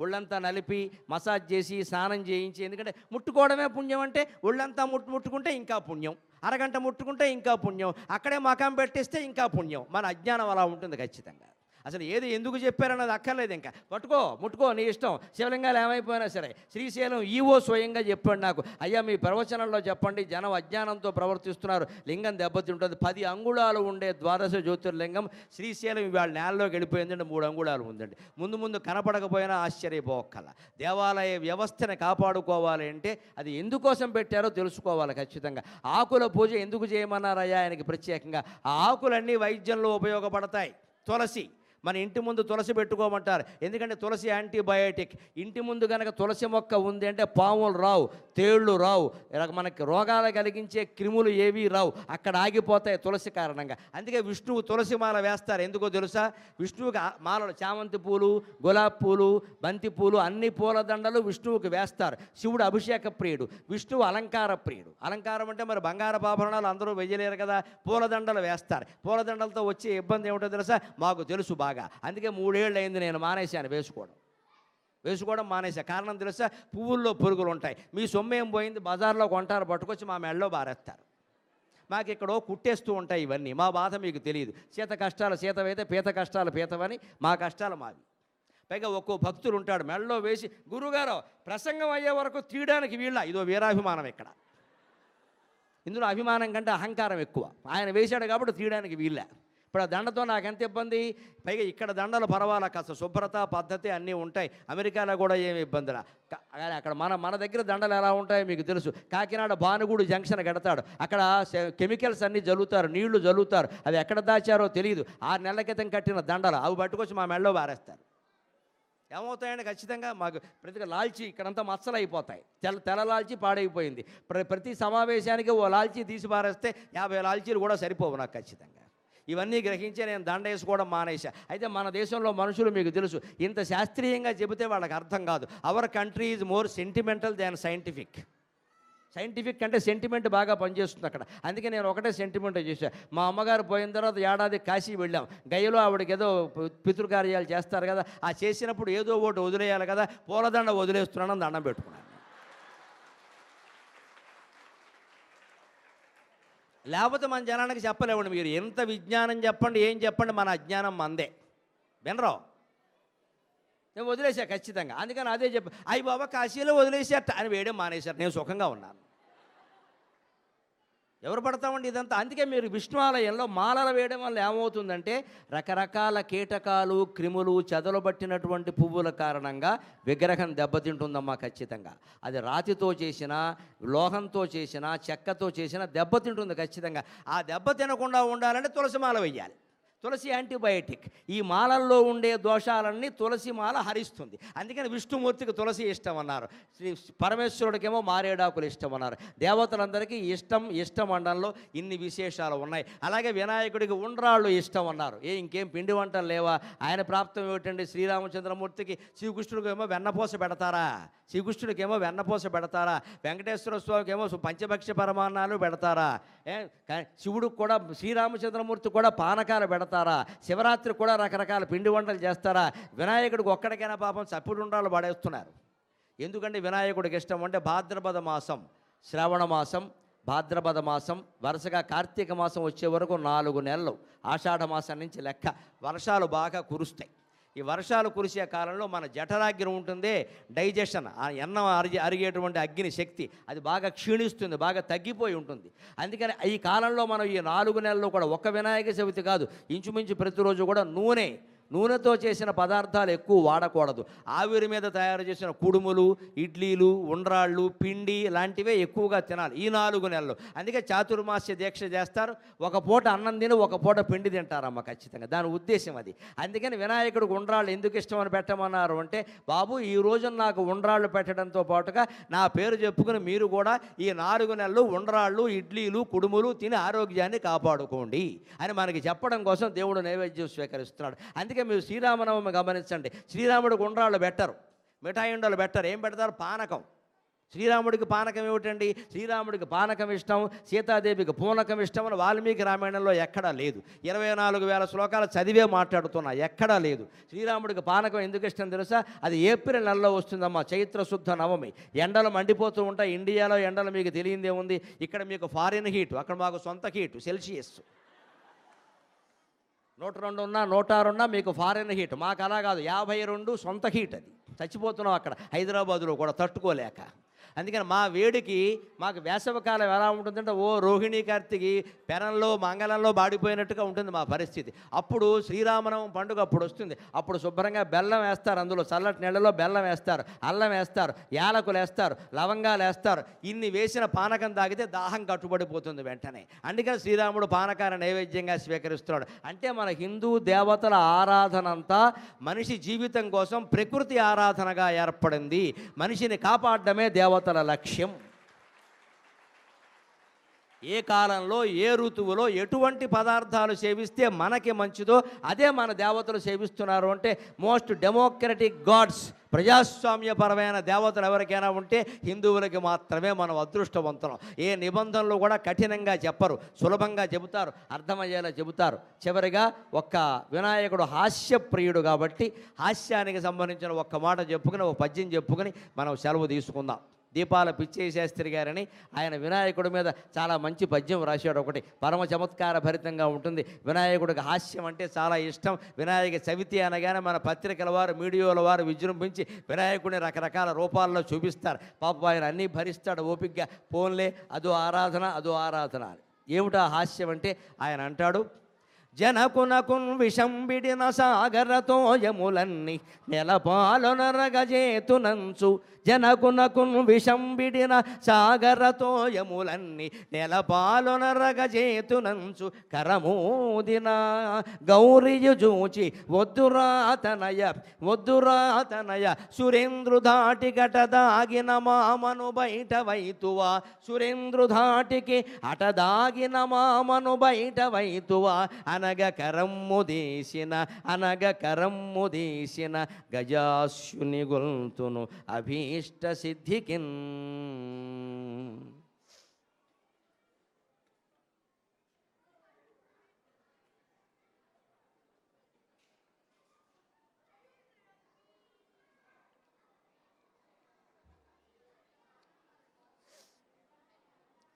ఒళ్ళంతా నలిపి మసాజ్ చేసి స్నానం చేయించి ఎందుకంటే ముట్టుకోవడమే పుణ్యం అంటే ఒళ్ళంతా ముట్టు ముట్టుకుంటే ఇంకా పుణ్యం. అరగంట ముట్టుకుంటే ఇంకా పుణ్యం. అక్కడే మకాం పెట్టేస్తే ఇంకా పుణ్యం. మన అజ్ఞానం అలా ఉంటుంది ఖచ్చితంగా. అసలు ఏది ఎందుకు చెప్పారన్నది అక్కర్లేదు ఇంకా. పట్టుకో ముట్టుకో నీ ఇష్టం. శివలింగాలు ఏమైపోయినా సరే శ్రీశైలం ఈవో స్వయంగా చెప్పండి నాకు. అయ్యా మీ ప్రవచనంలో చెప్పండి జనం అజ్ఞానంతో ప్రవర్తిస్తున్నారు. లింగం దెబ్బతింటుంది. పది అంగుళాలు ఉండే ద్వాదశ జ్యోతిర్లింగం శ్రీశైలం ఇవాళ నేలలోకి వెళ్ళిపోయిందండి మూడు అంగుళాలు ఉందండి. ముందు ముందు కనపడకపోయినా ఆశ్చర్యపోక్కల. దేవాలయ వ్యవస్థను కాపాడుకోవాలి అంటే అది ఎందుకోసం పెట్టారో తెలుసుకోవాలి ఖచ్చితంగా. ఆకుల పూజ ఎందుకు చేయమన్నారయ్యా ఆయనకి ప్రత్యేకంగా? ఆ ఆకులన్నీ వైద్యంలో ఉపయోగపడతాయి. తులసి మన ఇంటి ముందు తులసి పెట్టుకోమంటారు. ఎందుకంటే తులసి యాంటీబయాటిక్. ఇంటి ముందు కనుక తులసి మొక్క ఉంది అంటే పాములు రావు తేళ్ళు రావు. మనకి రోగాలు కలిగించే క్రిములు ఏవీ రావు. అక్కడ ఆగిపోతాయి తులసి కారణంగా. అందుకే విష్ణువు తులసి మాల వేస్తారు. ఎందుకో తెలుసా? విష్ణువుకి మాలలు చామంతి పూలు గులాబీ పూలు బంతి పూలు అన్ని పూల దండలు విష్ణువుకి వేస్తారు. శివుడు అభిషేక ప్రియుడు విష్ణువు అలంకార ప్రియుడు. అలంకారం అంటే మరి బంగారపు ఆభరణాలు అందరూ వెయ్యలేరు కదా? పూలదండలు వేస్తారు. పూలదండలతో వచ్చే ఇబ్బంది ఏమిటో తెలుసా? మాకు తెలుసు బాగా. అందుకే మూడేళ్ళు అయింది నేను మానేశాను వేసుకోవడం. వేసుకోవడం మానేసా కారణం తెలుసా? పువ్వుల్లో పురుగులు ఉంటాయి. మీ సొమ్ము ఏం పోయింది? బజార్లో కొంటారు పట్టుకొచ్చి మా మెడలో బారేస్తారు. మాకు ఇక్కడో కుట్టేస్తూ ఉంటాయి ఇవన్నీ. మా బాధ మీకు తెలియదు. సీత కష్టాలు సీతవైతే పీత కష్టాలు పీతవని మా కష్టాలు మావి. పైగా ఒక్కో భక్తుడు ఉంటాడు మెడలో వేసి గురుగారు ప్రసంగం అయ్యే వరకు తీయడానికి వీళ్ళ. ఇదో వీరాభిమానం ఇక్కడ. ఇందులో అభిమానం కంటే అహంకారం ఎక్కువ. ఆయన వేశాడు కాబట్టి తీయడానికి వీళ్ళ. ఇప్పుడు ఆ దండతో నాకు ఎంత ఇబ్బంది? పైగా ఇక్కడ దండలు పర్వాలా కాస్త శుభ్రత పద్ధతి అన్నీ ఉంటాయి. అమెరికాలో కూడా ఏమి ఇబ్బందిలా కానీ అక్కడ మన మన దగ్గర దండలు ఎలా ఉంటాయో మీకు తెలుసు. కాకినాడ భానుగూడు జంక్షన్ కడతాడు. అక్కడ కెమికల్స్ అన్నీ జల్లుతారు నీళ్ళు జల్లుతారు. అవి ఎక్కడ దాచారో తెలియదు. ఆరు నెలల క్రితం కట్టిన దండలు అవి పట్టుకొచ్చి మా మెడలో పారేస్తారు. ఏమవుతాయండి? ఖచ్చితంగా మాకు ప్రతి లాల్చి ఇక్కడంతా మచ్చలు అయిపోతాయి తెల్ల తెల్ల లాల్చి పాడైపోయింది. ప్ర ప్రతి సమావేశానికి ఓ లాల్చీ తీసి పారేస్తే యాభై లాల్చీలు కూడా సరిపోవు నాకు ఖచ్చితంగా. ఇవన్నీ గ్రహించే నేను దండ వేసుకోవడం మానేశా. అయితే మన దేశంలో మనుషులు మీకు తెలుసు ఇంత శాస్త్రీయంగా చెబితే వాళ్ళకి అర్థం కాదు. Our country is more sentimental than scientific scientific అంటే సెంటిమెంట్ బాగా పనిచేస్తుంది అక్కడ. అందుకే నేను ఒకటే సెంటిమెంట్ చేశాను మా అమ్మగారు పోయిన తర్వాత ఏడాది కాశీ వెళ్ళాం. గయలో ఆవిడకి ఏదో పితృకార్యాలు చేస్తారు కదా ఆ చేసినప్పుడు ఏదో ఒకటి వదిలేయాలి కదా పూలదండ వదిలేస్తున్నాను దండం పెట్టుకున్నాను. లేకపోతే మన జనానికి చెప్పలేవండి మీరు. ఎంత విజ్ఞానం చెప్పండి ఏం చెప్పండి మన అజ్ఞానం మందే. వినరావు నేను వదిలేసా ఖచ్చితంగా. అందుకని అదే చెప్పి అయ్యి బాబా కాశీలో వదిలేసేట అని వేయడం మానేశారు. నేను సుఖంగా ఉన్నాను. ఎవరు పడతామండి ఇదంతా? అందుకే మీరు విష్ణు ఆలయంలో మాలలు వేయడం వల్ల ఏమవుతుందంటే రకరకాల కీటకాలు క్రిములు చెదలబట్టినటువంటి పువ్వుల కారణంగా విగ్రహం దెబ్బతింటుందమ్మా ఖచ్చితంగా. అది రాతితో చేసిన లోహంతో చేసిన చెక్కతో చేసిన దెబ్బతింటుంది ఖచ్చితంగా. ఆ దెబ్బ తినకుండా ఉండాలంటే తులసి మాల వెయ్యాలి. తులసి యాంటీబయాటిక్. ఈ మాలల్లో ఉండే దోషాలన్నీ తులసి మాల హరిస్తుంది. అందుకని విష్ణుమూర్తికి తులసి ఇష్టం అన్నారు. శ్రీ పరమేశ్వరుడికేమో మారేడాకులు ఇష్టం అన్నారు. దేవతలందరికీ ఇష్టం ఇష్టమండంలో ఇన్ని విశేషాలు ఉన్నాయి. అలాగే వినాయకుడికి ఉండ్రాళ్ళు ఇష్టం అన్నారు. ఏ ఇంకేం పిండి వంటలు లేవా? ఆయన ప్రాప్తం ఏమిటండి? శ్రీరామచంద్రమూర్తికి శ్రీకృష్ణుడికి ఏమో వెన్నపూస పెడతారా? శ్రీకృష్ణుడికేమో వెన్నపూస పెడతారా? వెంకటేశ్వర స్వామికి ఏమో పంచభక్ష పరమాన్నాలు పెడతారా? శివుడికి కూడా శ్రీరామచంద్రమూర్తి కూడా పానకాలు పెడతారా? శివరాత్రి కూడా రకరకాల పిండి వంటలు చేస్తారా? వినాయకుడికి ఒక్కడికైనా పాపం చప్పుడు ఉండాలి పడేస్తున్నారు. ఎందుకంటే వినాయకుడికి ఇష్టం అంటే భాద్రపద మాసం శ్రావణ మాసం భాద్రపద మాసం వరుసగా కార్తీక మాసం వచ్చే వరకు నాలుగు నెలలు ఆషాఢ మాసం నుంచి లెక్క వర్షాలు బాగా కురుస్తాయి. ఈ వర్షాలు కురిసే కాలంలో మన జఠరాగ్ని ఉంటుంది డైజెషన్ ఆ ఎన్నం అరిగే అరిగేటువంటి అగ్ని శక్తి అది బాగా క్షీణిస్తుంది బాగా తగ్గిపోయి ఉంటుంది. అందుకని ఈ కాలంలో మనం ఈ నాలుగు నెలల్లో కూడా ఒక వినాయక చవితి కాదు ఇంచుమించు ప్రతిరోజు కూడా నూనె నూనెతో చేసిన పదార్థాలు ఎక్కువ వాడకూడదు. ఆవిరి మీద తయారు చేసిన కుడుములు ఇడ్లీలు ఉండ్రాళ్ళు పిండి లాంటివే ఎక్కువగా తినాలి. ఈ నాలుగు నెలలు. అందుకే చాతుర్మాస్య దీక్ష చేస్తారు. ఒక పూట అన్నం తిని ఒక పూట పిండి తింటారమ్మ ఖచ్చితంగా. దాని ఉద్దేశం అది. అందుకని వినాయకుడికి ఉండ్రాళ్ళు ఎందుకు ఇష్టం అని పెట్టమన్నారు అంటే బాబు ఈ రోజున నాకు ఉండ్రాళ్ళు పెట్టడంతో పాటుగా నా పేరు చెప్పుకుని మీరు కూడా ఈ నాలుగు నెలలు ఉండ్రాళ్ళు ఇడ్లీలు కుడుములు తిని ఆరోగ్యాన్ని కాపాడుకోండి అని మనకి చెప్పడం కోసం దేవుడు నైవేద్యం స్వీకరిస్తున్నాడు. అందుకే మీరు శ్రీరామనవమి గమనించండి. శ్రీరాముడికి ఉండ్రాళ్ళు పెట్టరు. మిఠాయి ఉండలు పెట్టరు. ఏం పెడతారు? పానకం. శ్రీరాముడికి పానకం ఏమిటండి? శ్రీరాముడికి పానకం ఇష్టం సీతాదేవికి పూనకం ఇష్టం అని వాల్మీకి రామాయణంలో ఎక్కడా లేదు. ఇరవై నాలుగు వేల శ్లోకాలు చదివే మాట్లాడుతున్నా ఎక్కడా లేదు. శ్రీరాముడికి పానకం ఎందుకు ఇష్టం తెలుసా? అది ఏప్రిల్ నెలలో వస్తుందమ్మా చైత్ర శుద్ధ నవమి. ఎండలు మండిపోతూ ఉంటాయి. ఇండియాలో ఎండలు మీకు తెలియందే ఉంది. ఇక్కడ మీకు ఫారిన్ హీట్ అక్కడ మాకు సొంత హీట్ సెల్సియస్. నూట రెండు ఉన్నా నూట ఆరు ఉన్నా మీకు ఫారెన్ హీట్ మాకు అలా కాదు యాభై రెండు సొంత హీట్ అది. చచ్చిపోతున్నాం అక్కడ. హైదరాబాదులో కూడా తట్టుకోలేక. అందుకని మా వేడికి మాకు వేసవికాలం ఎలా ఉంటుందంటే ఓ రోహిణి కార్తికి పెనంలో మంగళంలో బాడిపోయినట్టుగా ఉంటుంది మా పరిస్థితి. అప్పుడు శ్రీరామనవం పండుగ అప్పుడు వస్తుంది. అప్పుడు శుభ్రంగా బెల్లం వేస్తారు అందులో. చల్లటి నీళ్ళలో బెల్లం వేస్తారు అల్లం వేస్తారు యాలకులు వేస్తారు లవంగాలు వేస్తారు. ఇన్ని వేసిన పానకం తాగితే దాహం కట్టుబడిపోతుంది వెంటనే. అందుకని శ్రీరాముడు పానకాన్ని నైవేద్యంగా స్వీకరిస్తున్నాడు. అంటే మన హిందూ దేవతల ఆరాధన అంతా మనిషి జీవితం కోసం ప్రకృతి ఆరాధనగా ఏర్పడింది. మనిషిని కాపాడడమే దేవతల లక్ష్యం. ఏ కాలంలో ఏ ఋతువులో ఎటువంటి పదార్థాలు సేవిస్తే మనకి మంచిదో అదే మన దేవతలు సేవిస్తున్నారు అంటే మోస్ట్ డెమోక్రటిక్ గాడ్స్ ప్రజాస్వామ్యపరమైన దేవతలు ఎవరికైనా ఉంటే హిందువులకి మాత్రమే మనం అదృష్టవంతులం. ఏ నిబంధనలు కూడా కఠినంగా చెప్పరు సులభంగా చెబుతారు అర్థమయ్యేలా చెబుతారు. చివరిగా ఒక్క వినాయకుడు హాస్యప్రియుడు కాబట్టి హాస్యానికి సంబంధించిన ఒక్క మాట చెప్పుకుని ఒక పద్యం చెప్పుకుని మనం సెలవు తీసుకుందాం. దీపాల పిచ్చేశాస్త్రి గారని ఆయన వినాయకుడి మీద చాలా మంచి పద్యం రాశాడు ఒకటి. పరమ చమత్కార భరితంగా ఉంటుంది. వినాయకుడికి హాస్యం అంటే చాలా ఇష్టం. వినాయక చవితి అనగానే మన పత్రికల వారు మీడియోల వారు విజృంభించి వినాయకుడిని రకరకాల రూపాల్లో చూపిస్తారు. పాప ఆయన అన్నీ భరిస్తాడు ఓపిగ్గా. పోన్లే అదో ఆరాధన అదో ఆరాధన ఏమిటా హాస్యం అంటే? ఆయన అంటాడు జనకునకున్ విషంబిడిన సాగరతో యములన్ని నెలపాలొనరగజేతునంచు. జనకునకున్ విషంబిడిన సాగరతో యములన్ని నెలపాలొనరగజేతునంచు. కరమూదిన గౌరియు చూచి వద్దురాతనయ వద్దురాతనయ సురేంద్రు ధాటి గట దాగిన మామను బయట వైతువా. సురేంద్రు ధాటికి అట దాగిన మామను బయట వైతువా. అన అనగ కరమ్ము దేశిన అనగ కరమ్ము దేశిన గజాశుని గొంతును అభీష్ట సిద్ధికిన్.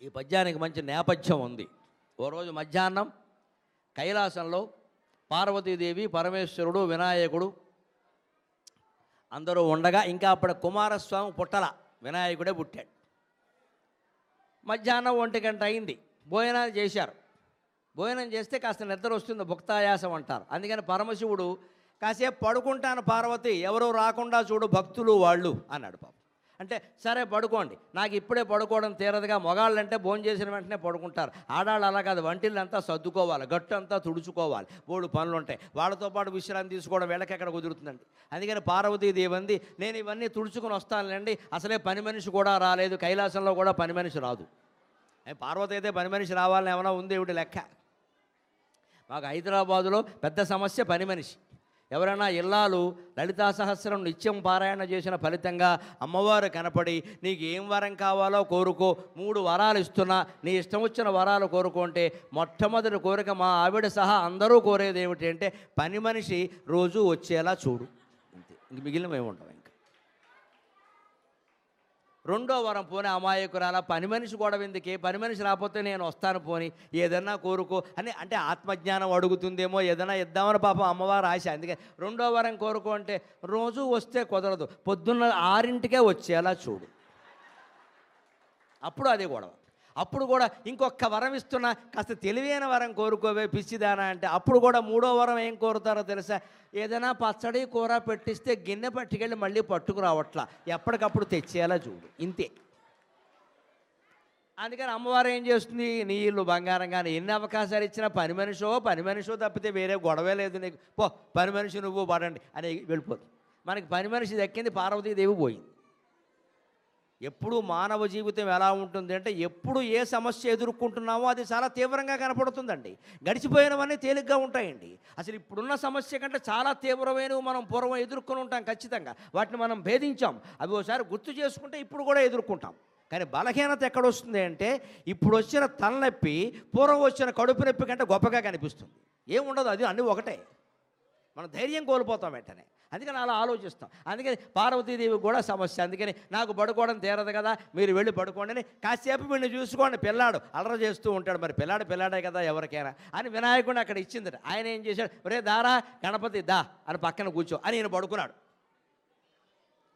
ఈ పద్యానికి మంచి నేపథ్యం ఉంది. ఓ రోజు మధ్యాహ్నం కైలాసంలో పార్వతీదేవి పరమేశ్వరుడు వినాయకుడు అందరూ ఉండగా ఇంకా అప్పుడు కుమారస్వామి పుట్టల వినాయకుడే పుట్టాడు. మధ్యాహ్నం ఒంటి గంట అయింది. భోజనాలు చేశారు. భోజనం చేస్తే కాస్త నిద్ర వస్తుంది భుక్తాయాసం అంటారు. అందుకని పరమశివుడు కాసేపు పడుకుంటాను పార్వతి ఎవరు రాకుండా చూడు భక్తులు వాళ్ళు అన్నాడు పాప. అంటే సరే పడుకోండి. నాకు ఇప్పుడే పడుకోవడం తీరదుగా మొగాళ్ళు భోజనం చేసిన వెంటనే పడుకుంటారు. ఆడాళ్ళు అలా కాదు వంటిల్లంతా సర్దుకోవాలి గట్టు అంతా తుడుచుకోవాలి బోడు పనులు ఉంటాయి వాళ్ళతో పాటు విశ్రాంతి తీసుకోవడం వీళ్ళకి ఎక్కడ కుదురుతుందండి? అందుకని పార్వతీదేవి అంది నేను ఇవన్నీ తుడుచుకొని వస్తానులేండి అసలే పని మనిషి కూడా రాలేదు కైలాసంలో కూడా పని మనిషి రాదు. పార్వతి అయితే పని మనిషి రావాలని ఏమైనా ఉంది? ఏమిటి లెక్క? మాకు హైదరాబాదులో పెద్ద సమస్య పని మనిషి. ఎవరైనా ఇల్లాలు లలితా సహస్రం నిత్యం పారాయణ చేసిన ఫలితంగా అమ్మవారు కనపడి నీకు ఏం వరం కావాలో కోరుకో మూడు వరాలు ఇస్తున్నా నీ ఇష్టం వచ్చిన వరాలు కోరుకుంటే మొట్టమొదటి కోరిక మా ఆవిడ సహా అందరూ కోరేది ఏమిటి అంటే పని మనిషి రోజు వచ్చేలా చూడు. అంతే. ఇంక మిగిలిన ఏమి ఉండవు రెండో వరం పోనీ అమాయకురాల పని మనిషి గొడవ ఎందుకే? పని మనిషి రాకపోతే నేను వస్తాను పోని. ఏదన్నా కోరుకో అని అంటే ఆత్మజ్ఞానం అడుగుతుందేమో ఏదైనా ఇద్దామని పాపం అమ్మవారు ఆశ. అందుకే రెండో వరం కోరుకో అంటే రోజు వస్తే కుదరదు. పొద్దున్న ఆరింటికే వచ్చేలా చూడు. అప్పుడు అదే గొడవ. అప్పుడు కూడా ఇంకొక వరం ఇస్తున్నా కాస్త తెలివైన వరం కోరుకోవే పిచ్చిదానా అంటే. అప్పుడు కూడా మూడో వరం ఏం కోరుతారో తెలుసా? ఏదైనా పచ్చడి కూర పెట్టిస్తే గిన్నె పట్టుకెళ్ళి మళ్ళీ పట్టుకురావట్లా ఎప్పటికప్పుడు తెచ్చేలా చూడు. ఇంతే. అందుకని అమ్మవారు ఏం చేస్తుంది? నీళ్ళు బంగారం కానీ ఎన్ని అవకాశాలు ఇచ్చినా పని మనిషో పని మనిషో తప్పితే వేరే గొడవే లేదు నీకు. పో పని మనిషి నువ్వు పడండి. అని వెళ్ళిపోతుంది. మనకి పని మనిషి దక్కింది పార్వతీదేవి పోయింది. ఎప్పుడు మానవ జీవితం ఎలా ఉంటుంది అంటే ఎప్పుడు ఏ సమస్య ఎదుర్కొంటున్నామో అది చాలా తీవ్రంగా కనపడుతుందండి. గడిచిపోయినవన్నీ తేలిగ్గా ఉంటాయండి. అసలు ఇప్పుడున్న సమస్య కంటే చాలా తీవ్రమైనవి మనం పూర్వం ఎదుర్కొని ఉంటాం ఖచ్చితంగా. వాటిని మనం భేదించాం. అవి ఒకసారి గుర్తు చేసుకుంటే ఇప్పుడు కూడా ఎదుర్కొంటాం. కానీ బలహీనత ఎక్కడ వస్తుంది అంటే ఇప్పుడు వచ్చిన తలనొప్పి పూర్వం వచ్చిన కడుపు నొప్పి కంటే గొప్పగా కనిపిస్తుంది. ఏముండదు అది అన్నీ ఒకటే. మనం ధైర్యం కోల్పోతాం వెంటనే. అందుకని అలా ఆలోచిస్తాం. అందుకని పార్వతీదేవి కూడా సమస్య. అందుకని నాకు పడుకోవడం తీరదు కదా మీరు వెళ్ళి పడుకోండి అని కాసేపు వీడిని చూసుకోండి. పిల్లాడు అలర చేస్తూ ఉంటాడు. మరి పిల్లాడు పిల్లాడే కదా ఎవరికైనా అని వినాయకుడిని అక్కడ ఇచ్చింది ఆయన ఏం చేశాడు? ఒరే దారా గణపతి దా అని పక్కన కూర్చో అని ఈయన పడుకున్నాడు.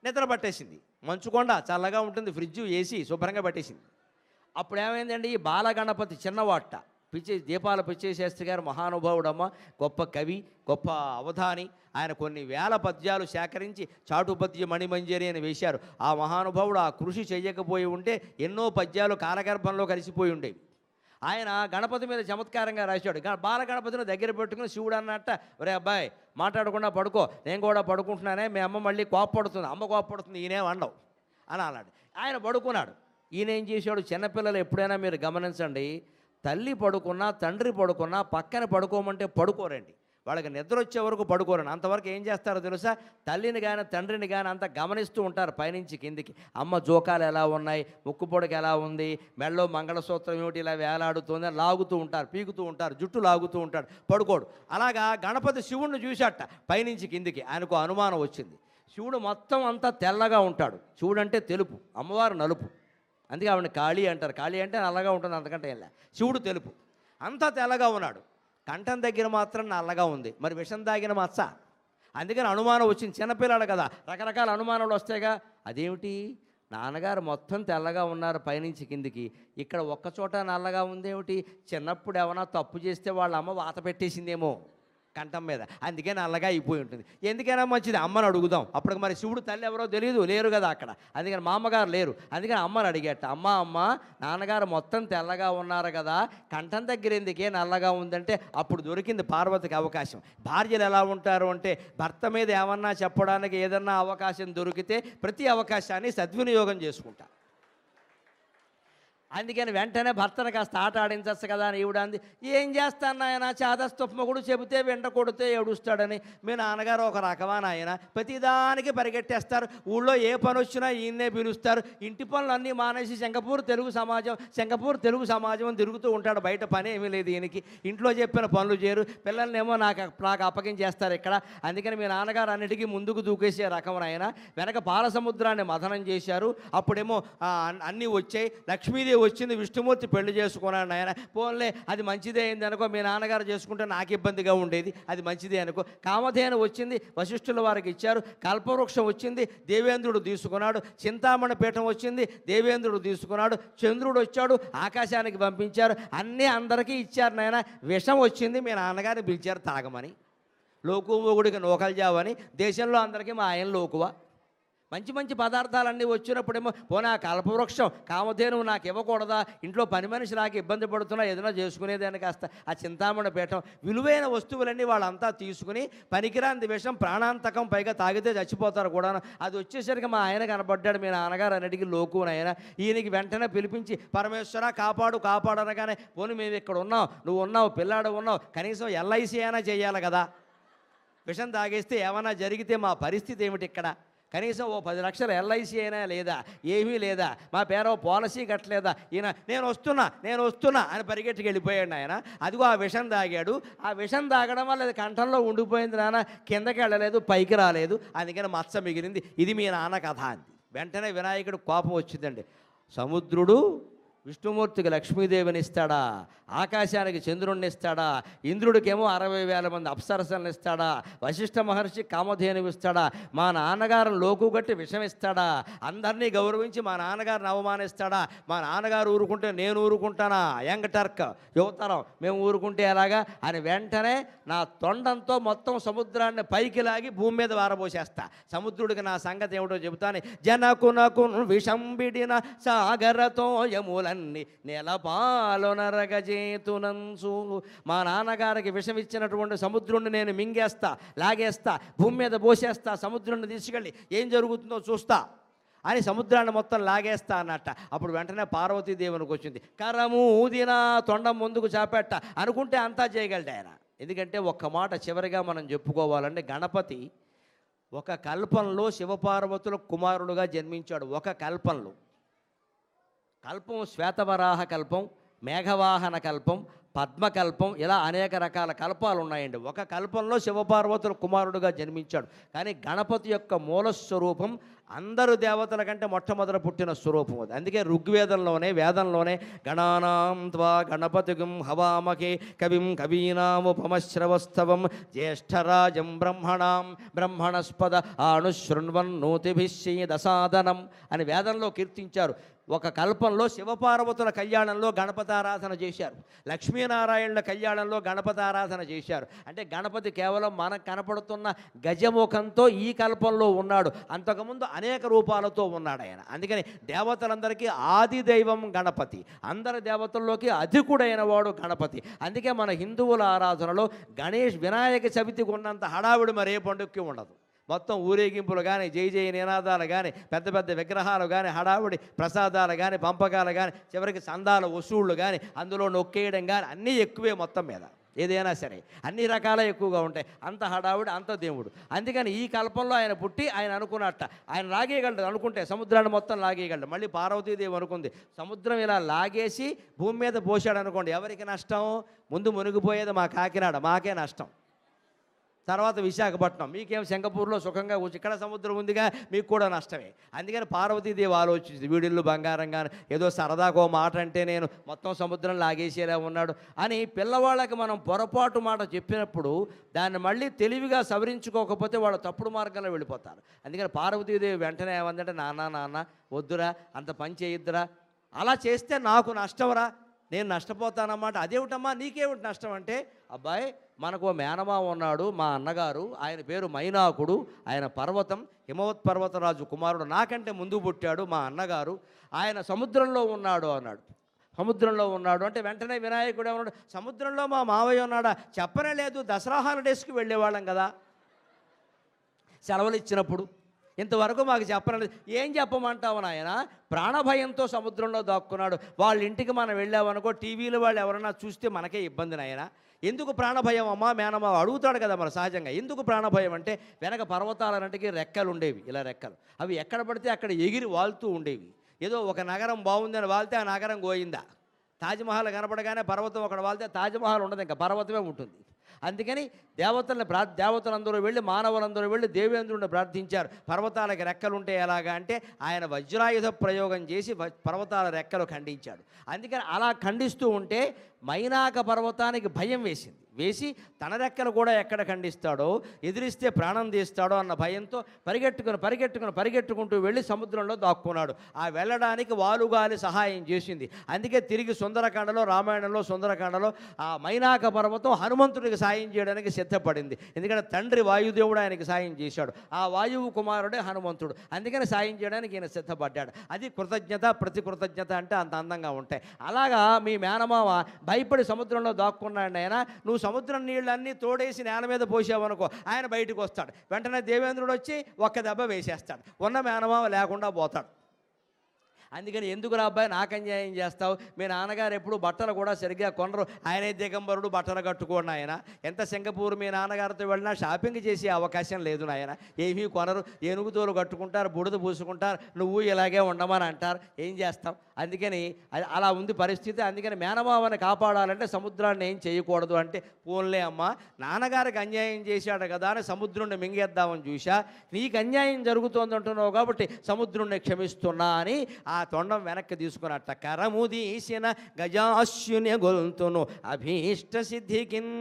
నిద్ర పట్టేసింది. మంచుకొండ చల్లగా ఉంటుంది. ఫ్రిడ్జ్ ఏసీ శుభ్రంగా పట్టేసింది. అప్పుడు ఏమైందండి ఈ బాలగణపతి చిన్నవాట పిచ్చి దీపాల పిచ్చేశాస్త్రి గారు మహానుభావుడమ్మ గొప్ప కవి గొప్ప అవధాని. ఆయన కొన్ని వేల పద్యాలు సేకరించి చాటుపద్య మణిమంజరి అని వేశారు. ఆ మహానుభావుడు ఆ కృషి చేయకపోయి ఉంటే ఎన్నో పద్యాలు కాలగర్భంలో కలిసిపోయి ఉండేవి. ఆయన గణపతి మీద చమత్కారంగా రాశాడు. బాల బాలగణపతిని దగ్గర పెట్టుకుని శివుడు అన్నట్ట ఒరే అబ్బాయి మాట్లాడకుండా పడుకో. నేను కూడా పడుకుంటున్నానే. మీ అమ్మ మళ్ళీ కోప్పడుతుంది. అమ్మ కోప్పడుతుంది. ఈయనేం అండవు అని అన్నాడు. ఆయన పడుకున్నాడు. ఈయన ఏం చేశాడు? చిన్నపిల్లలు ఎప్పుడైనా మీరు గమనించండి తల్లి పడుకున్నా తండ్రి పడుకున్నా పక్కన పడుకోమంటే పడుకోరండి. వాళ్ళకి నిద్ర వచ్చే వరకు పడుకోరండి. అంతవరకు ఏం చేస్తారో తెలుసా? తల్లిని కానీ తండ్రిని కానీ అంత గమనిస్తూ ఉంటారు పైనుంచి కిందికి. అమ్మ జోకాలు ఎలా ఉన్నాయి? ముక్కు పొడక ఎలా ఉంది? మెళ్ళో మంగళసూత్రం ఏమిటి? ఇలా వేలాడుతుంది లాగుతూ ఉంటారు పీకుతూ ఉంటారు జుట్టు లాగుతూ ఉంటాడు పడుకోడు. అలాగా గణపతి శివుణ్ణి చూశాట పైనుంచి కిందికి. ఆయనకు అనుమానం వచ్చింది. శివుడు మొత్తం అంతా తెల్లగా ఉంటాడు. శివుడు అంటే తెలుపు. అమ్మవారు నలుపు. అందుకే ఆవిడ కాళీ అంటారు. కాళీ అంటే నల్లగా ఉంటుంది అంతకంటే ఏం శివుడు తెలుపు. అంతా తెల్లగా ఉన్నాడు. కంఠం దగ్గర మాత్రం నల్లగా ఉంది. మరి విషం తాగిన మచ్చ? అందుకని అనుమానం వచ్చింది. చిన్నపిల్లాడు కదా రకరకాల అనుమానాలు వస్తాయిగా. అదేమిటి? నాన్నగారు మొత్తం తెల్లగా ఉన్నారు పైనుంచి కిందికి. ఇక్కడ ఒక్క చోట నల్లగా ఉందేమిటి? చిన్నప్పుడు ఏమైనా తప్పు చేస్తే వాళ్ళ అమ్మ వాత పెట్టేసిందేమో. కంఠం మీద. అందుకే నల్లగా అయిపోయి ఉంటుంది. ఎందుకైనా మంచిది అమ్మని అడుగుదాం. అప్పటికి మరి శివుడు తల్లి ఎవరో తెలియదు లేరు కదా అక్కడ. అందుకని మా అమ్మగారు లేరు. అందుకని అమ్మని అడిగేట అమ్మ అమ్మ నాన్నగారు మొత్తం తెల్లగా ఉన్నారు కదా. కంఠం దగ్గర ఎందుకే నల్లగా ఉందంటే అప్పుడు దొరికింది పార్వతికి అవకాశం. భార్యలు ఎలా ఉంటారు అంటే భర్త మీద ఏమన్నా చెప్పడానికి ఏదన్నా అవకాశం దొరికితే ప్రతి అవకాశాన్ని సద్వినియోగం చేసుకుంటారు అందుకని వెంటనే భర్తను కాస్త ఆట ఆడించచ్చు కదా అని ఈవిడ అంది. ఏం చేస్తాను ఆయన చాదస్తొప్పమగుడు చెబితే వెంట కొడితే ఏడుస్తాడని. మీ నాన్నగారు ఒక రకమా ఆయన ప్రతిదానికి పరిగెట్టేస్తారు. ఊళ్ళో ఏ పని వచ్చినా ఈయన్నే పిలుస్తారు. ఇంటి పనులు అన్నీ మానేసి శంకపూర్ తెలుగు సమాజం శంకపూర్ తెలుగు సమాజం తిరుగుతూ ఉంటాడు. బయట పని ఏమీ లేదు ఈయనకి. ఇంట్లో చెప్పిన పనులు చేయరు. పిల్లల్నేమో నాకు నాకు అప్పగించేస్తారు ఇక్కడ. అందుకని మీ నాన్నగారు అన్నిటికీ ముందుకు దూకేసే రకం ఆయన వెనక పాల సముద్రాన్ని మథనం చేశారు. అప్పుడేమో అన్నీ వచ్చాయి. లక్ష్మీదేవి వచ్చింది విష్ణుమూర్తి పెళ్ళి చేసుకున్నాడు ఆయన పోన్లే అది మంచిదే అయింది అనుకో మీ నాన్నగారు చేసుకుంటే నాకు ఇబ్బందిగా ఉండేది. అది మంచిదే అనుకో. కామధేను వచ్చింది వశిష్ఠుల వారికి ఇచ్చారు. కల్పవృక్షం వచ్చింది దేవేంద్రుడు తీసుకున్నాడు. చింతామణి పీఠం వచ్చింది దేవేంద్రుడు తీసుకున్నాడు. చంద్రుడు వచ్చాడు ఆకాశానికి పంపించారు. అన్నీ అందరికీ ఇచ్చారు నాయన. విషం వచ్చింది మీ నాన్నగారిని పిలిచారు తాగమని. లోకు గుడికి నూకలు జావని. దేశంలో అందరికీ మా ఆయన లోకువా. మంచి మంచి పదార్థాలన్నీ వచ్చినప్పుడేమో పోనీ ఆ కల్పవృక్షం కామధేనువు నాకు ఇవ్వకూడదా? ఇంట్లో పని మనిషి నాకు ఇబ్బంది పడుతున్నా ఏదైనా చేసుకునేదని కాస్త ఆ చింతామణి పీఠం విలువైన వస్తువులన్నీ వాళ్ళంతా తీసుకుని పనికిరాంది విషం ప్రాణాంతకం పైగా తాగితే చచ్చిపోతారు కూడా అది వచ్చేసరికి మా ఆయన కనబడ్డాడు మీ నాన్నగారు అన్నిటికీ లోకు ఆయన ఈయనకి వెంటనే పిలిపించి పరమేశ్వర కాపాడు కాపాడు అనగానే పోనీ మేము ఇక్కడ ఉన్నాం నువ్వు ఉన్నావు పిల్లాడు ఉన్నావు కనీసం ఎల్ఐసి అయినా చేయాలి కదా? విషం తాగేస్తే ఏమైనా జరిగితే మా పరిస్థితి ఏమిటి ఇక్కడ? కనీసం ఓ పది లక్షల ఎల్ఐసి అయినా లేదా ఏమీ లేదా మా పేరో పాలసీ కట్టలేదా ఈయన నేను వస్తున్నా నేను వస్తున్నా అని పరిగెట్టుకు వెళ్ళిపోయాడు ఆయన అదిగో ఆ విషం తాగాడు. ఆ విషం తాగడం వల్ల అది కంఠంలో ఉండిపోయింది నాన్న కిందకి వెళ్ళలేదు పైకి రాలేదు. అందుకని మత్స మిగిలింది. ఇది మీ నాన్న కథ అంది. వెంటనే వినాయకుడు కోపం వచ్చిందండి. సముద్రుడు విష్ణుమూర్తికి లక్ష్మీదేవిని ఇస్తాడా? ఆకాశానికి చంద్రుణ్ణి ఇస్తాడా? ఇంద్రుడికేమో అరవై వేల మంది అప్సరసలను ఇస్తాడా? వశిష్ఠ మహర్షి కామధేనువు ఇస్తాడా? మా నాన్నగారిని లోకు గట్టి విషం ఇస్తాడా? అందరినీ గౌరవించి మా నాన్నగారిని అవమానిస్తాడా? మా నాన్నగారు ఊరుకుంటే నేను ఊరుకుంటానా? యంగ్ టర్క్ యువతరం మేము ఊరుకుంటే ఎలాగా? అని వెంటనే నా తొండంతో మొత్తం సముద్రాన్ని పైకి లాగి భూమి మీద వారబోసేస్తా. సముద్రుడికి నా సంగతి ఏమిటో చెబుతాను జనకునకు విషంబిడిన సాగరతో యములన్ని నెలపాలొనరగజేతునంచు మా నాన్నగారికి విషం ఇచ్చినటువంటి సముద్రుణ్ణి నేను మింగేస్తా లాగేస్తా భూమి మీద పోసేస్తా సముద్రుణ్ణి తీసుకెళ్ళి ఏం జరుగుతుందో చూస్తా అని సముద్రాన్ని మొత్తం లాగేస్తా అన్నట్ట. అప్పుడు వెంటనే పార్వతీదేవునికి వచ్చింది కరము ఊదిన తొండం ముందుకు చాపెట్ట అనుకుంటే అంతా చేయగలడు ఆయన. ఎందుకంటే ఒక్క మాట చివరిగా మనం చెప్పుకోవాలంటే గణపతి ఒక కల్పనలో శివపార్వతుల కుమారుడుగా జన్మించాడు ఒక కల్పనలో కల్పం శ్వేతవరాహ కల్పం మేఘవాహన కల్పం పద్మకల్పం ఇలా అనేక రకాల కల్పాలు ఉన్నాయండి. ఒక కల్పంలో శివపార్వతుల కుమారుడుగా జన్మించాడు. కానీ గణపతి యొక్క మూల స్వరూపం అందరు దేవతల కంటే మొట్టమొదట పుట్టిన స్వరూపం అది. అందుకే ఋగ్వేదంలోనే వేదంలోనే గణానాం త్వా గణపతిగం హవామకే కవిం కవీనాముపమశ్రవస్తవం జ్యేష్ఠరాజం బ్రహ్మణాం బ్రహ్మణస్పద ఆనుశృణ్వన్నోతిభిశ్చేదసాదనం అని వేదంలో కీర్తించారు. ఒక కల్పంలో శివపార్వతుల కళ్యాణంలో గణపతారాధన చేశారు. లక్ష్మీనారాయణుల కళ్యాణంలో గణపతారాధన చేశారు. అంటే గణపతి కేవలం మనకు కనపడుతున్న గజముఖంతో ఈ కల్పంలో ఉన్నాడు. అంతకుముందు అనేక రూపాలతో ఉన్నాడు ఆయన. అందుకని దేవతలందరికీ ఆది దైవం గణపతి. అందరి దేవతల్లోకి అధికుడైన వాడు గణపతి. అందుకే మన హిందువుల ఆరాధనలో గణేష్ వినాయక చవితికి ఉన్నంత హడావిడి మరే పండుగకి ఉండదు. మొత్తం ఊరేగింపులు కానీ జై జై నినాదాలు కానీ పెద్ద పెద్ద విగ్రహాలు కానీ హడావుడి ప్రసాదాలు కానీ పంపకాలు కానీ చివరికి సందాల వసూళ్ళు కానీ అందులో నొక్కేయడం కానీ అన్నీ ఎక్కువే మొత్తం మీద. ఏదైనా సరే అన్ని రకాల ఎక్కువగా ఉంటాయి. అంత హడావుడి అంత దేవుడు. అందుకని ఈ కల్పంలో ఆయన పుట్టి ఆయన అనుకున్నట్ట. ఆయన లాగేయగలడు అనుకుంటే సముద్రాన్ని మొత్తం లాగేయగలడు. మళ్ళీ పార్వతీదేవి అనుకుంది సముద్రం ఇలా లాగేసి భూమి మీద పోసాడు అనుకోండి ఎవరికి నష్టం? ముందు మునిగిపోయేది మా కాకినాడ మాకే నష్టం. తర్వాత విశాఖపట్నం. మీకేం సింగపూర్లో సుఖంగా కూర్చు ఇక్కడ సముద్రం ఉందిగా మీకు కూడా నష్టమే. అందుకని పార్వతీదేవి ఆలోచించింది వీడిల్లు బంగారం కానీ ఏదో సరదాకో మాట అంటే నేను మొత్తం సముద్రం లాగేసేలా ఉన్నాడు అని పిల్లవాళ్ళకి మనం పొరపాటు మాట చెప్పినప్పుడు దాన్ని మళ్ళీ తెలివిగా సవరించుకోకపోతే వాళ్ళు తప్పుడు మార్గంలో వెళ్ళిపోతారు. అందుకని పార్వతీదేవి వెంటనే ఏమందంటే నాన్న నాన్న వద్దురా అంత పని చేయొద్దురా అలా చేస్తే నాకు నష్టంరా నేను నష్టపోతానన్నమాట. అదేమిటమ్మా నీకేమిటి నష్టం అంటే అబ్బాయి మనకు ఓ మేనమామ ఉన్నాడు మా అన్నగారు. ఆయన పేరు మైనాకుడు. ఆయన పర్వతం హిమవత్ పర్వతరాజు కుమారుడు. నాకంటే ముందు పుట్టాడు మా అన్నగారు. ఆయన సముద్రంలో ఉన్నాడు అన్నాడు. సముద్రంలో ఉన్నాడు అంటే వెంటనే వినాయకుడు ఉన్నాడు సముద్రంలో మా మావయ్య ఉన్నాడా? చెప్పనే లేదు. దసరా హాలిడేస్కి వెళ్ళేవాళ్ళం కదా. సెలవులు ఇచ్చినప్పుడు. ఇంతవరకు మాకు చెప్పనలేదు ఏం చెప్పమంటావు నాయన? ప్రాణభయంతో సముద్రంలో దాక్కున్నాడు. వాళ్ళ ఇంటికి మనం వెళ్ళామనుకో టీవీలో వాళ్ళు ఎవరైనా చూస్తే మనకే ఇబ్బంది నాయన. ఎందుకు ప్రాణభయం అమ్మా మేనమ్మ అడుగుతాడు కదా మరి సహజంగా. ఎందుకు ప్రాణభయం అంటే వెనక పర్వతాలన్నిటికీ రెక్కలు ఉండేవి ఇలా రెక్కలు. అవి ఎక్కడ పడితే అక్కడ ఎగిరి వాళ్తూ ఉండేవి. ఏదో ఒక నగరం బాగుందని వాళ్తే ఆ నగరం గోయిందా? తాజ్మహల్ కనపడగానే పర్వతం అక్కడ వాళ్తే తాజ్మహల్ ఉండదు ఇంకా పర్వతమే ఉంటుంది. అందుకని దేవతలను ప్రా దేవతలందరూ వెళ్ళి మానవులందరూ వెళ్ళి దేవేంద్రుడిని ప్రార్థించారు. పర్వతాలకి రెక్కలు ఉంటే ఎలాగా అంటే ఆయన వజ్రాయుధ ప్రయోగం చేసి పర్వతాల రెక్కలు ఖండించాడు. అందుకని అలా ఖండిస్తూ ఉంటే మైనాక పర్వతానికి భయం వేసింది. వేసి తన రెక్కలు కూడా ఎక్కడ ఖండిస్తాడో ఎదిరిస్తే ప్రాణం తీస్తాడో అన్న భయంతో పరిగెట్టుకుని పరిగెట్టుకుని పరిగెట్టుకుంటూ వెళ్ళి సముద్రంలో దాక్కున్నాడు. ఆ వెళ్ళడానికి వాలుగాలి సహాయం చేసింది. అందుకే తిరిగి సుందరకాండలో రామాయణంలో సుందరకాండలో ఆ మైనాక పర్వతం హనుమంతుడికి సాయం చేయడానికి సిద్ధపడింది. ఎందుకంటే తండ్రి వాయుదేవుడు ఆయనకి సాయం చేశాడు. ఆ వాయువు కుమారుడే హనుమంతుడు. అందుకని సాయం చేయడానికి ఈయన సిద్ధపడ్డాడు. అది కృతజ్ఞత ప్రతి కృతజ్ఞత అంటే అంత అందంగా ఉంటాయి. అలాగా మీ మేనమామ భయపడి సముద్రంలో దాక్కున్నాడు ఆయన నువ్వు సముద్రం నీళ్ళన్నీ తోడేసి నేల మీద పోసావనుకో ఆయన బయటకు వస్తాడు. వెంటనే దేవేంద్రుడు వచ్చి ఒక్క దెబ్బ వేసేస్తాడు. ఉన్న మేనమామ లేకుండా పోతాడు. అందుకని ఎందుకు రా అబ్బాయి నాకు అన్యాయం చేస్తావు? మీ నాన్నగారు ఎప్పుడు బట్టలు కూడా సరిగ్గా కొనరు. ఆయనే దిగంబరుడు బట్టలు కట్టుకోండి ఆయన ఎంత సింగపూర్ మీ నాన్నగారితో వెళ్ళినా షాపింగ్ చేసే అవకాశం లేదు నాయన. ఏమీ కొనరు. ఏనుగుతోలు కట్టుకుంటారు బుడద పూసుకుంటారు. నువ్వు ఇలాగే ఉండమని అంటారు. ఏం చేస్తావు అందుకని అలా ఉంది పరిస్థితి. అందుకని మేనమామని కాపాడాలంటే సముద్రాన్ని ఏం చేయకూడదు అంటే పోన్లే అమ్మ నాన్నగారికి అన్యాయం చేశాడు కదా అని సముద్రుణ్ణి మింగేద్దామని చూసా నీకు అన్యాయం జరుగుతోంది అంటున్నావు కాబట్టి సముద్రుణ్ణి క్షమిస్తున్నా అని ఆ తొండం వెనక్కి తీసుకున్నట్ట కరముదీసిన గజాశ్యుని గొంతును అభీష్ట సిద్ధికిన్.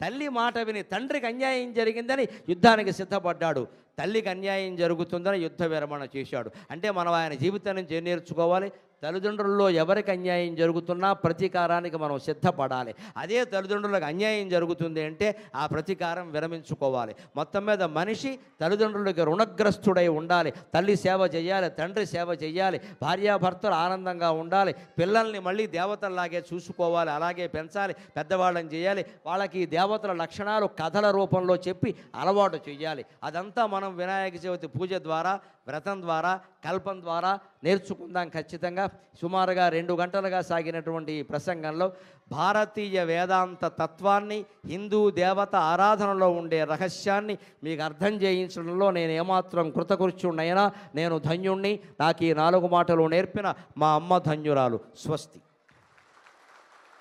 తల్లి మాట విని తండ్రికి అన్యాయం జరిగిందని యుద్ధానికి సిద్ధపడ్డాడు. తల్లికి అన్యాయం జరుగుతుందని యుద్ధ విరమణ చేశాడు. అంటే మనం ఆయన జీవితం నుంచి ఏం నేర్చుకోవాలి తల్లిదండ్రుల్లో ఎవరికి అన్యాయం జరుగుతున్నా ప్రతీకారానికి మనం సిద్ధపడాలి. అదే తల్లిదండ్రులకు అన్యాయం జరుగుతుంది అంటే ఆ ప్రతీకారం విరమించుకోవాలి. మొత్తం మీద మనిషి తల్లిదండ్రులకి రుణగ్రస్తుడై ఉండాలి. తల్లి సేవ చేయాలి తండ్రి సేవ చేయాలి భార్యాభర్తలు ఆనందంగా ఉండాలి పిల్లల్ని మళ్ళీ దేవతల్లాగే చూసుకోవాలి అలాగే పెంచాలి పెద్దవాళ్ళని చేయాలి. వాళ్ళకి ఈ దేవతల లక్షణాలు కథల రూపంలో చెప్పి అలవాటు చేయాలి. అదంతా మనం వినాయక చవితి పూజ ద్వారా వ్రతం ద్వారా కల్పం ద్వారా నేర్చుకుందాం ఖచ్చితంగా. సుమారుగా రెండు గంటలుగా సాగినటువంటి ఈ ప్రసంగంలో భారతీయ వేదాంత తత్వాన్ని హిందూ దేవత ఆరాధనలో ఉండే రహస్యాన్ని మీకు అర్థం చేయించడంలో నేను ఏమాత్రం కృతకృత్యుణ్ణైనా నేను ధన్యుణ్ణి. నాకు ఈ నాలుగు మాటలు నేర్పిన మా అమ్మ ధన్యురాలు. స్వస్తి.